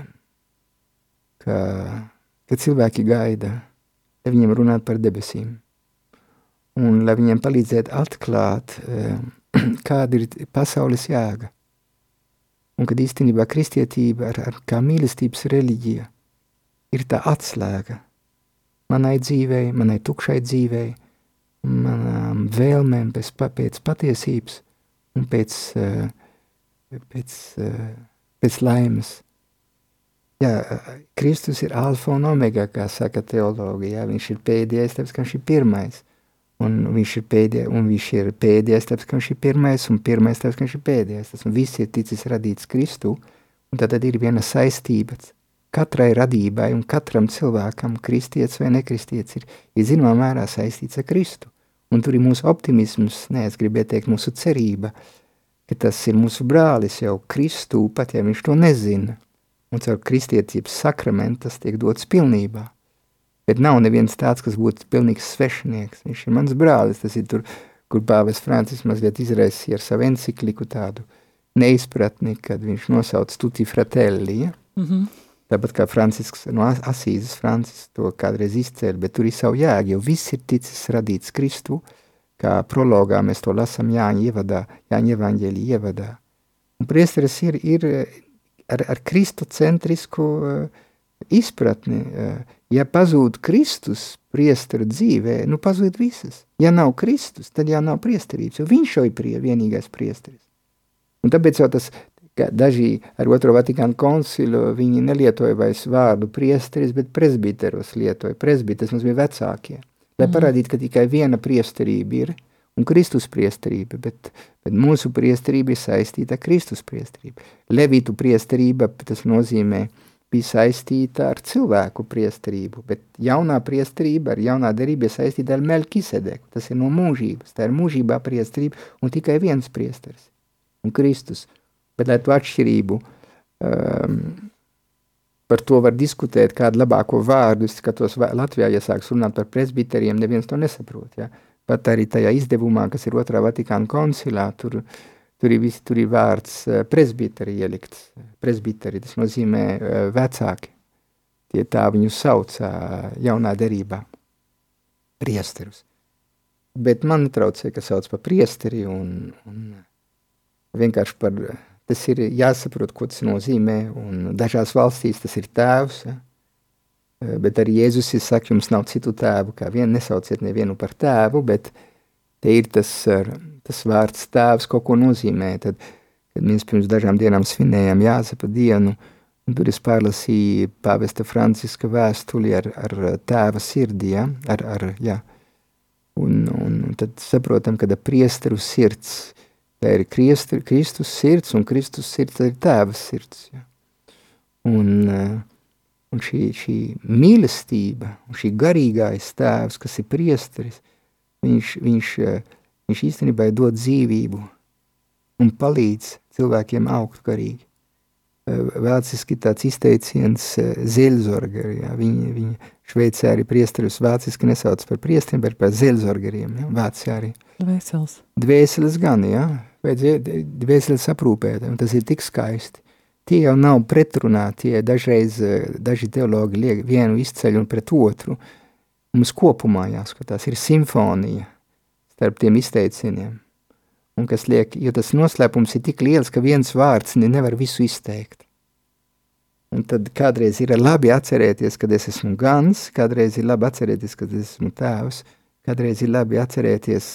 ka, ka cilvēki gaida, lai viņiem runātu par debesīm. Un lai viņiem palīdzētu atklāt, eh, (clears throat) kāda ir pasaules jēga. Un kad īstenībā kristietība ar, ar kā mīlestības reliģija ir tā atslēga manai dzīvei, manai tukšai dzīvei, manām vēlmēm pēc, pēc patiesības un pēc, eh, pēc, eh, pēc laimes. Jā, Kristus ir alfa un omega, kā saka teologi. Jā, viņš ir pēdējais, tāpēc ka viņš ir pirmais. Un viņš ir pēdējais, un viņš ir pēdējais, tāpēc, ka viņš ir pirmais, un pirmais, tāpēc, ka viņš ir pēdējais. Tas, viss ir ticis radīts Kristu, un tad, tad ir viena saistība katrai radībai un katram cilvēkam, kristietis vai nekristietis, ir, ir zināmā mērā saistīts ar Kristu. Un tur ir mūsu optimisms, ne, es gribēju teikt, mūsu cerība, ka tas ir mūsu brālis jau Kristū, pat ja viņš to nezina. Un caur kristietības sakramentu tas tiek dots pilnībā. Bet nav neviens tāds, kas būtu pilnīgs svešinieks. Viņš ir mans brālis. Tas ir tur, kur Pāvils Francis mazliet izraisīja ar savu encikliku tādu neizpratni, kad viņš nosauc tuti fratelli. Ja? Mm -hmm. Tāpat kā Francisks no Asīzes, Francis to kādreiz izcēla, bet tur ir savu jēgu, jo viss ir ticis radīts Kristu, kā prologā mēs to lasām Jāņa ievadā, Jāņa evaņģēļa ievadā. Un priesteris ir, ir ar, ar kristocentrisku uh, izpratni, uh, Ja pazūd Kristus priesteru dzīvē, nu pazūd visas. Ja nav Kristus, tad jau nav priesterības, jo viņš jau ir prie, vienīgais priesteris. Un tāpēc jau tas, ka daži ar otro Vatikānu koncilu, viņi nelietoja vairs vārdu priesteris, bet presbiteros lietoja. Presbiteris mums bija vecākie. Lai mm. parādītu, ka tikai viena priesterība ir, un Kristus priesterība, bet, bet mūsu priesterība ir saistīta ar Kristus priesterību. Levītu priesterība, tas nozīmē, uh, bija saistīta ar cilvēku priesterību, bet jaunā priesterība ar jaunā derība ir saistīta ar Melkisedeku. Tas ir no mūžības, tā ir mūžībā priesterība un tikai viens priesteris un Kristus. Bet lai to atšķirību um, par to var diskutēt, kādu labāko vārdu, es skatos Latvijā, ja sāks runāt par presbiteriem, neviens to nesaprot. Ja? Pat arī tajā izdevumā, kas ir otrā Vatikāna koncilā, tur uh, Tur ir, visi, tur ir vārds eh, presbiteri ielikts. Presbiteri, tas nozīmē eh, vecāki. Tie tā viņu sauc jaunā derībā. Priesterus. Bet man netraucē, ka sauc par priesteri un, un vienkārši par, tas ir jāsaprot, ko tas nozīmē, un dažās valstīs tas ir tēvs, ja? Eh, bet arī Jēzus ir saka, jums nav citu tēvu, kā vien nesauciet nevienu par tēvu, bet te ir tas tas vārds tēvs kaut ko nozīmē. Tad, kad mēs pirms dažām dienām svinējām Jāzepa dienu, un tur es pārlasīju pāvesta Franciska vēstuli ar, ar tēva sirdi, ja? ar, ar, ja? un, un, un tad saprotam, ka priesteru sirds, tā ir Kristu, Kristus sirds, un Kristus sirds ir tēva sirds. Ja? Un, un šī, šī mīlestība, un šī garīgais tēvs, kas ir priesteris, viņš, viņš Viņš īstenībā dod dzīvību un palīdz cilvēkiem augt garīgi. Vāciski tāds izteiciens zeļzorgeri, jā, viņi, viņi Šveicē arī priesterus vāciski nesauc par priesteriem, bet par zeļzorgeriem, jā, Vācijā arī. Dvēseles. Dvēseles gan, jā, vajag dvēseles aprūpēt, un tas ir tik skaisti. Tie jau nav pretrunā, tie dažreiz, daži teologi liek vienu izceļ un pret otru. Mums kopumā jāskatās, ir simfonija, starp tiem izteicieniem. Un kas liek, jo tas noslēpums ir tik liels, ka viens vārds nevar visu izteikt. Un tad kādreiz ir labi atcerēties, kad es esmu gans, kādreiz ir labi atcerēties, kad es esmu tēvs, kādreiz ir labi atcerēties,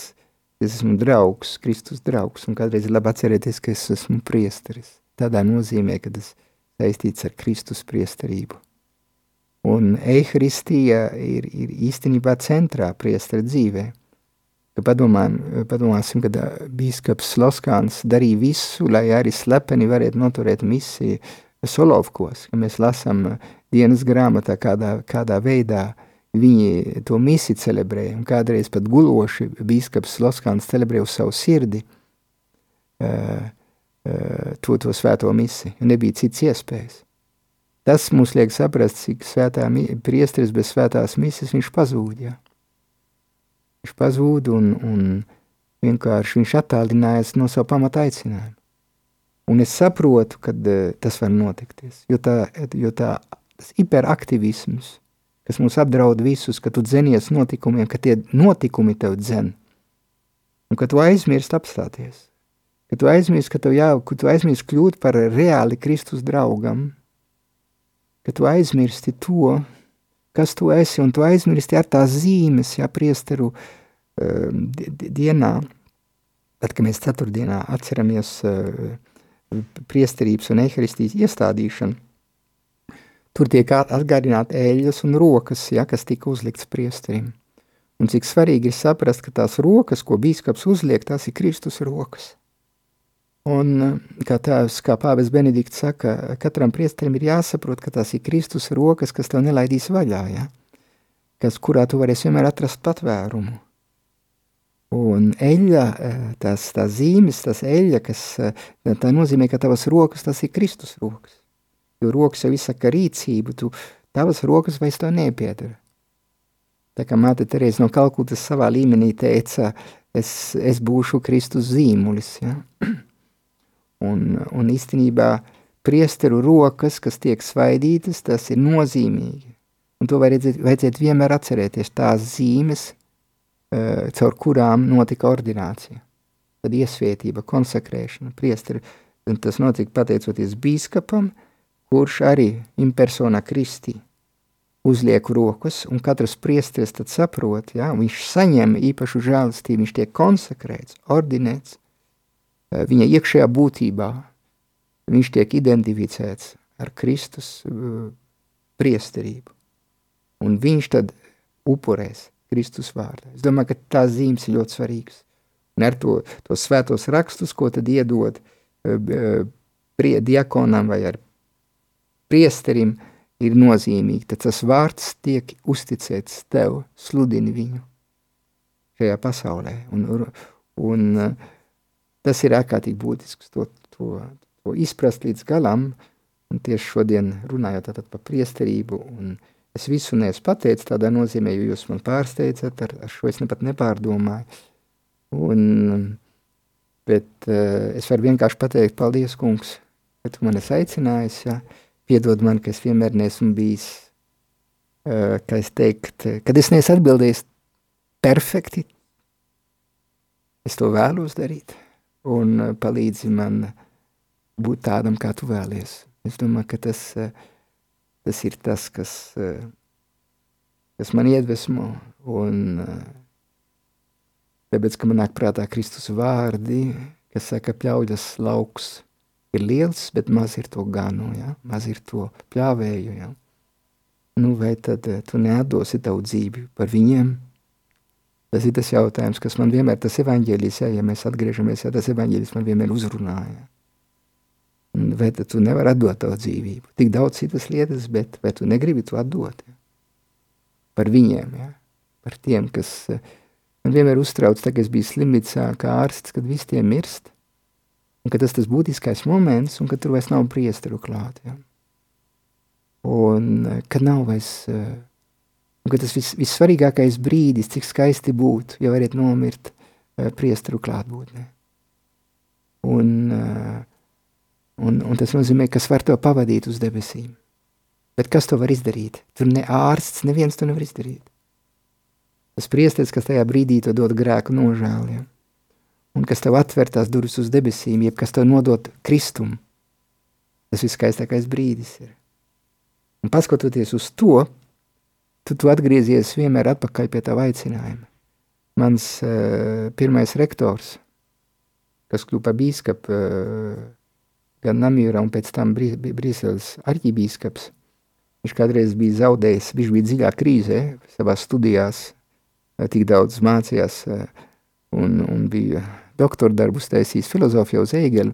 ka es esmu draugs, Kristus draugs, un kādreiz ir labi atcerēties, ka es esmu priesteris. Tādā nozīmē, ka tas saistīts ar Kristus priesterību. Un eharistija ir, ir īstenībā centrā priestera dzīvē. Padomājam, padomāsim, kad bīskaps Sloskāns darīja visu, lai arī slepeni varētu noturēt misiju Solovkos, ka mēs lasām dienas grāmatā, kādā, kādā veidā viņi to misiju celebrēja, un kādreiz pat guloši bīskaps Sloskāns celebrēja uz savu sirdi uh, uh, to, to svēto misiju, jo nebija cits iespējas. Tas mums liek saprast, cik svētā priesteris bez svētās misijas viņš pazūd, jā. Viņš pazuda un, un vienkārši viņš attālinājās no sava pamata aicinājuma. Un es saprotu, ka uh, e, tas var notikties, jo, tā, jo tā, tas hiperaktivisms, kas mūs apdraud visus, ka tu dzenies notikumiem, ka tie notikumi tev dzen, un ka tu aizmirst apstāties, ka tu aizmirst, ka tev jā, ka tu aizmirst kļūt par reāli Kristus draugam, ka tu aizmirsti to, kas tu esi, un tu aizmirsti ar tās zīmes, ja priesteru uh, dienā, tad, kad mēs ceturtdienā atceramies uh, priesterības un eharistijas iestādīšanu, tur tiek atgādināt eļas un rokas, ja, kas tika uzlikts priesterim. Un cik svarīgi ir saprast, ka tās rokas, ko bīskaps uzliek, tās ir Kristus rokas. Un, kā tēvs, kā pāvis Benedikts saka, katram priesterim ir jāsaprot, ka tās ir Kristus rokas, kas tev nelaidīs vaļā, ja? kas, kurā tu varēsi vienmēr atrast patvērumu. Un eļļa, tās, tās zīmes, tas eļļa, kas tā nozīmē, ka tavas rokas, tas ir Kristus rokas. Jo rokas jau izsaka rīcību, tu, tavas rokas vairs tev nepiedara. Tā kā māte Terēza no Kalkutas savā līmenī teica, es, es būšu Kristus zīmulis, ja? (clears throat) Un, un īstenībā priesteru rokas, kas tiek svaidītas, tas ir nozīmīgi. Un to vajadzētu, vajadzētu vienmēr atcerēties, tās zīmes, uh, caur kurām notika ordinācija. Tad iesvētība, konsekrēšana, priesteri. Tas notika pateicoties bīskapam, kurš arī impersonā kristī uzliek rokas, un katrs priesteris tad saprot, ja, viņš saņem īpašu žēlistību, viņš tiek konsekrēts, ordinēts, Eh, viņa iekšējā būtībā viņš tiek identificēts ar Kristus uh, priesterību. Un viņš tad upurēs Kristus vārdā. Es domāju, ka tās zīmes ir ļoti svarīgas. Un ar to, to svētos rakstus, ko tad iedod uh, prie, diakonam vai ar priesterim, ir nozīmīgi. Tad tas vārds tiek uzticēts tev, sludini viņu šajā pasaulē. Un, un uh, Tas ir ārkārtīgi būtisks. To, to, to izprast līdz galam, un tieši šodien runājot par priesterību, un es visu neesmu pateicis tādā nozīmē, jo jūs man pārsteidzat, ar, ar šo es nepat nepārdomāju, un, bet uh, es varu vienkārši pateikt, paldies, kungs, ka tu man esi aicinājis, ja, piedod man, ka es vienmēr neesmu bijis, uh, kā es teikt, kad es neesmu atbildējis perfekti, es to vēlos darīt, un eh, palīdzi man būt tādam, kā tu vēlies. Es domāju, ka tas, eh, tas ir tas, kas, eh, kas man iedvesmo, un tāpēc, ka man nāk prātā Kristus vārdi, kas saka, pļaujas lauks ir liels, bet maz ir to ganu, ja? maz ir to pļāvēju, ja? Nu, vai tad tu neatdosi tavu dzīvi par viņiem, Tas ir tas jautājums, kas man vienmēr, tas evaņģēlijs, ja, ja mēs atgriežamies, ja tas evaņģēlijs man vienmēr uzrunāja. Vai tu nevari atdot tavu dzīvību? Tik daudz citas lietas, bet vai tu negribi to atdot? Ja? Par viņiem, ja? par tiem, kas man vienmēr uztrauc, ka es biju slimnīcā kā ārsts, kad visi tie mirst, un ka tas tas būtiskais moments, un ka tur vairs nav priesteru klāt. Ja? Un ka nav vairs... Uh, ka tas vis, vissvarīgākais brīdis, cik skaisti būtu, ja varētu nomirt uh, priesteru klātbūtnē. Un, uh, un, un tas nozīmē, kas var to pavadīt uz debesīm. Bet kas to var izdarīt? Tur ne ārsts, neviens to nevar izdarīt. Tas priesteris, kas tajā brīdī to dod grēku nožēliem, un kas tev atver tās durvis uz debesīm, jeb kas tev nodot kristumu, tas viskaistākais brīdis ir. Un paskatoties uz to, tu, tu atgriezies vienmēr atpakaļ pie tā aicinājuma. Mans uh, pirmais rektors, kas kļuva par bīskapu uh, gan Namīrā un pēc tam Brī, Brīseles arķibīskaps, viņš kādreiz bija zaudējis, viņš bija dziļā krīzē savā studijās, uh, tik daudz mācījās uh, un, un bija doktora darbus taisījis filozofiju uz Eigelu,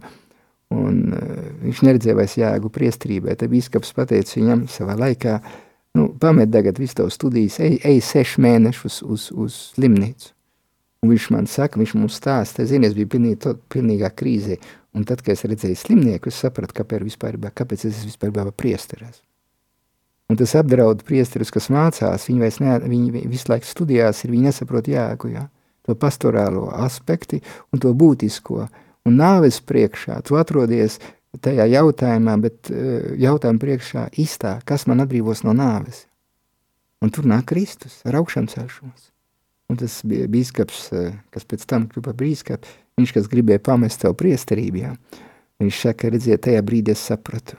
un uh, viņš neredzēja vairs jēgu priestrībai. Tad bīskaps pateica viņam savā laikā, uh, nu, pamet tagad visu tavu studijas, ej, ej sešu mēnešus uz, uz slimnīcu. Un viņš man saka, viņš mums stāsta, zini, es biju pilnīgi, to, pilnīgā krīzē, un tad, kad es redzēju slimnieku, es sapratu, kāpēc, vispār, kāpēc es vispār biju priesterēs. Un tas apdraud priesterus, kas mācās, viņi, vairs ne, viņi visu laiku studijās, ir, viņi nesaprot jēgu, ja? to pastorālo aspekti un to būtisko. Un nāves priekšā tu atrodies tajā jautājumā, bet eh, jautājumu priekšā īstā, kas man atbrīvos no nāves. Un tur nāk Kristus ar augšām celšanos. Un tas bija bīskaps, eh, kas pēc tam kļuva par bīskapu, viņš, kas gribēja pamest savu priesterību, jā. viņš saka, redziet, tajā brīdī es sapratu.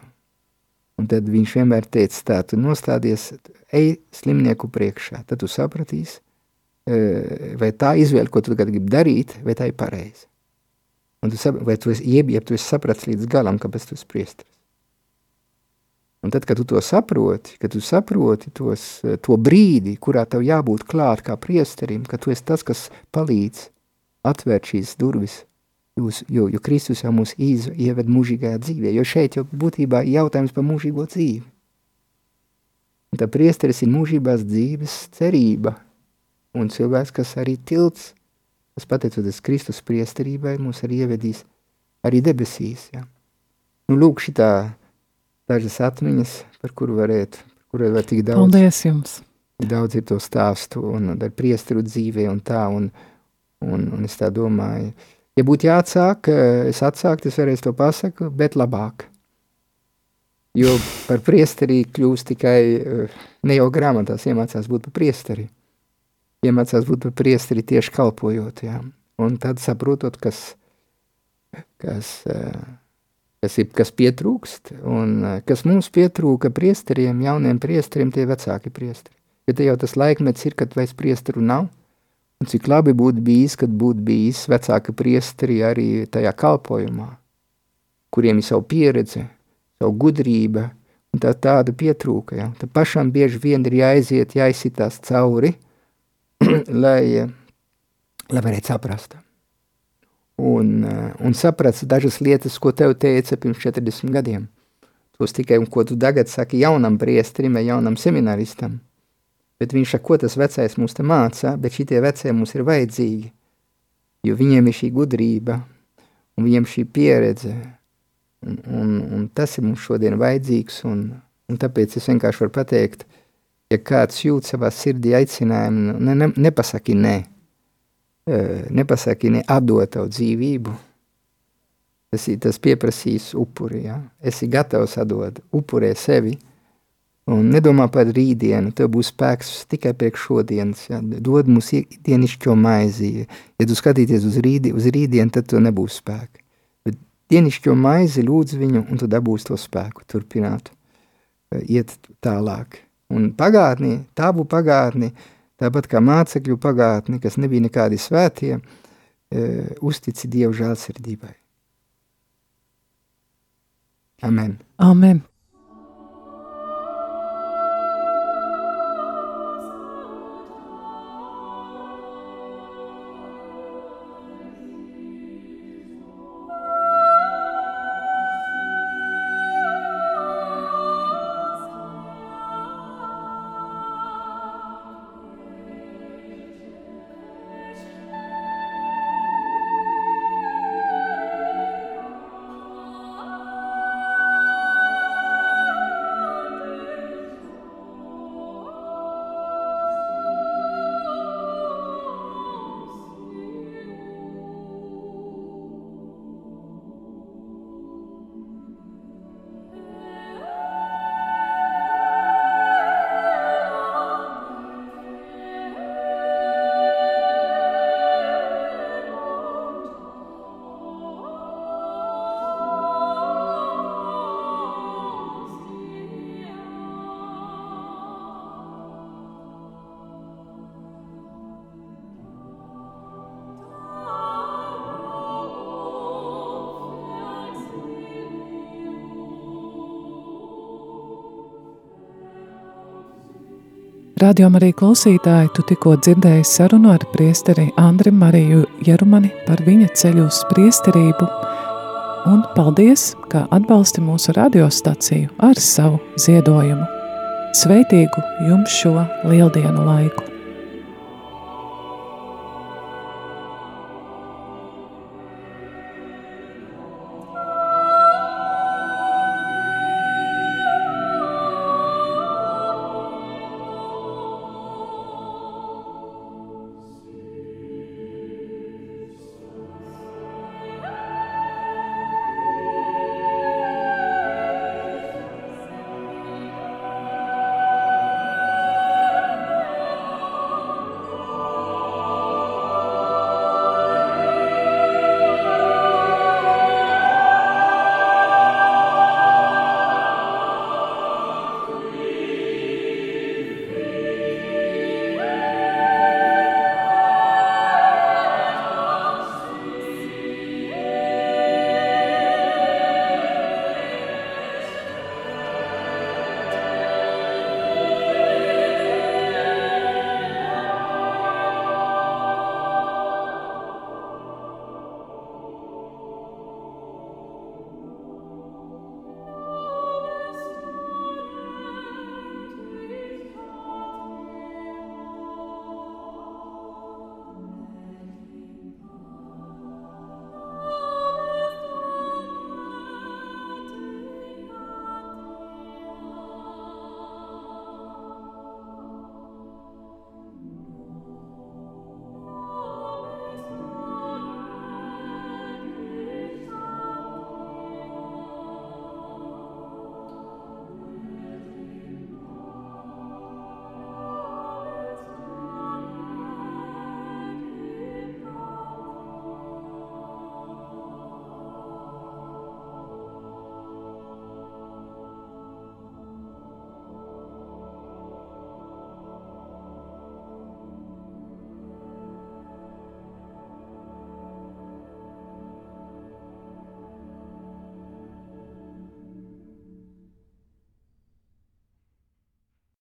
Un tad viņš vienmēr teica tā, tu nostādies, ej slimnieku priekšā, tad tu sapratīsi, eh, vai tā izvēle, ko tu tagad gribi darīt, vai tā ir pareizi. Un tu, vai tu esi, jeb, jeb tu esi sapratis līdz galam, kāpēc tu esi priesteris. Un tad, kad tu to saproti, kad tu saproti tos, to brīdi, kurā tev jābūt klāt kā priesterim, ka tu esi tas, kas palīdz atvērt šīs durvis, jūs, jo, jo Kristus jau mūs iz, ieved mūžīgajā dzīvē, jo šeit jau būtībā jautājums par mūžīgo dzīvi. Un tā priesteris ir mūžībās dzīves cerība, un cilvēks, kas arī tilts, kas pateicoties Kristus priesterībai, mūs arī ievedīs arī debesīs. Ja? Nu, lūk, šitā dažas atmiņas, par kuru varētu, par kuru var tik daudz. Paldies jums! Daudz ir to stāstu un ar priesteru dzīvē un tā, un, un, un es tā domāju, ja būtu jāatsāk, es atsāktu, es varēs to pasaku, bet labāk. Jo par priesterī kļūst tikai, ne jau grāmatās iemācās būt par priesteri, iemācās būt par priesteri tieši kalpojot, jā. Un tad saprotot, kas, kas uh, kas, ir, kas pietrūkst, un eh, kas mums pietrūka priesteriem, jauniem priesteriem, tie vecāki priesteri. Jo te jau tas laikmets ir, kad vairs priesteru nav, un cik labi būtu bijis, kad būtu bijis vecāki priesteri arī tajā kalpojumā, kuriem ir savu pieredze, savu gudrība, un tā tāda pietrūka. Ja? Tad pašam bieži vien ir jāaiziet, jāizsitās cauri, (clears throat) lai, lai varētu saprast un, eh, un saprats dažas lietas, ko tev teica pirms 40 gadiem. Tos tikai, un ko tu tagad saki jaunam priestrim vai jaunam semināristam. Bet viņš saka, ko tas vecais mums te mācā, bet šitie vecie mums ir vajadzīgi, jo viņiem ir šī gudrība, un viņiem šī pieredze, un, un, un tas ir mums šodien vajadzīgs, un, un tāpēc es vienkārši varu pateikt, ja kāds jūt savā sirdī aicinājumu, ne, ne, nepasaki nē, ne nepasaki, ne atdot tavu dzīvību. Tas, tas pieprasīs upuri. Ja? Esi gatavs atdot, upurē sevi. Un nedomā par rītdienu, tev būs spēks tikai priekš šodienas. Ja? Dod mums dienišķo maizi. Ja tu skatīties uz, rīdi, uz rītdienu, tad tu nebūs spēka. Bet dienišķo maizi lūdz viņu, un tu dabūsi to spēku turpināt, iet tālāk. Un pagātnī, tavu pagātni, Tāpat kā mācekļu pagātni, kas nebija nekādi svētie, e, uztici Dievu žēlsirdībai. Amen. Amen. Radio arī klausītāji, tu tikko dzirdēji sarunu ar priesteri Andri Mariju Jerumani par viņa ceļu uz priesterību, un paldies, ka atbalsti mūsu radiostaciju ar savu ziedojumu. Sveitīgu jums šo lieldienu laiku!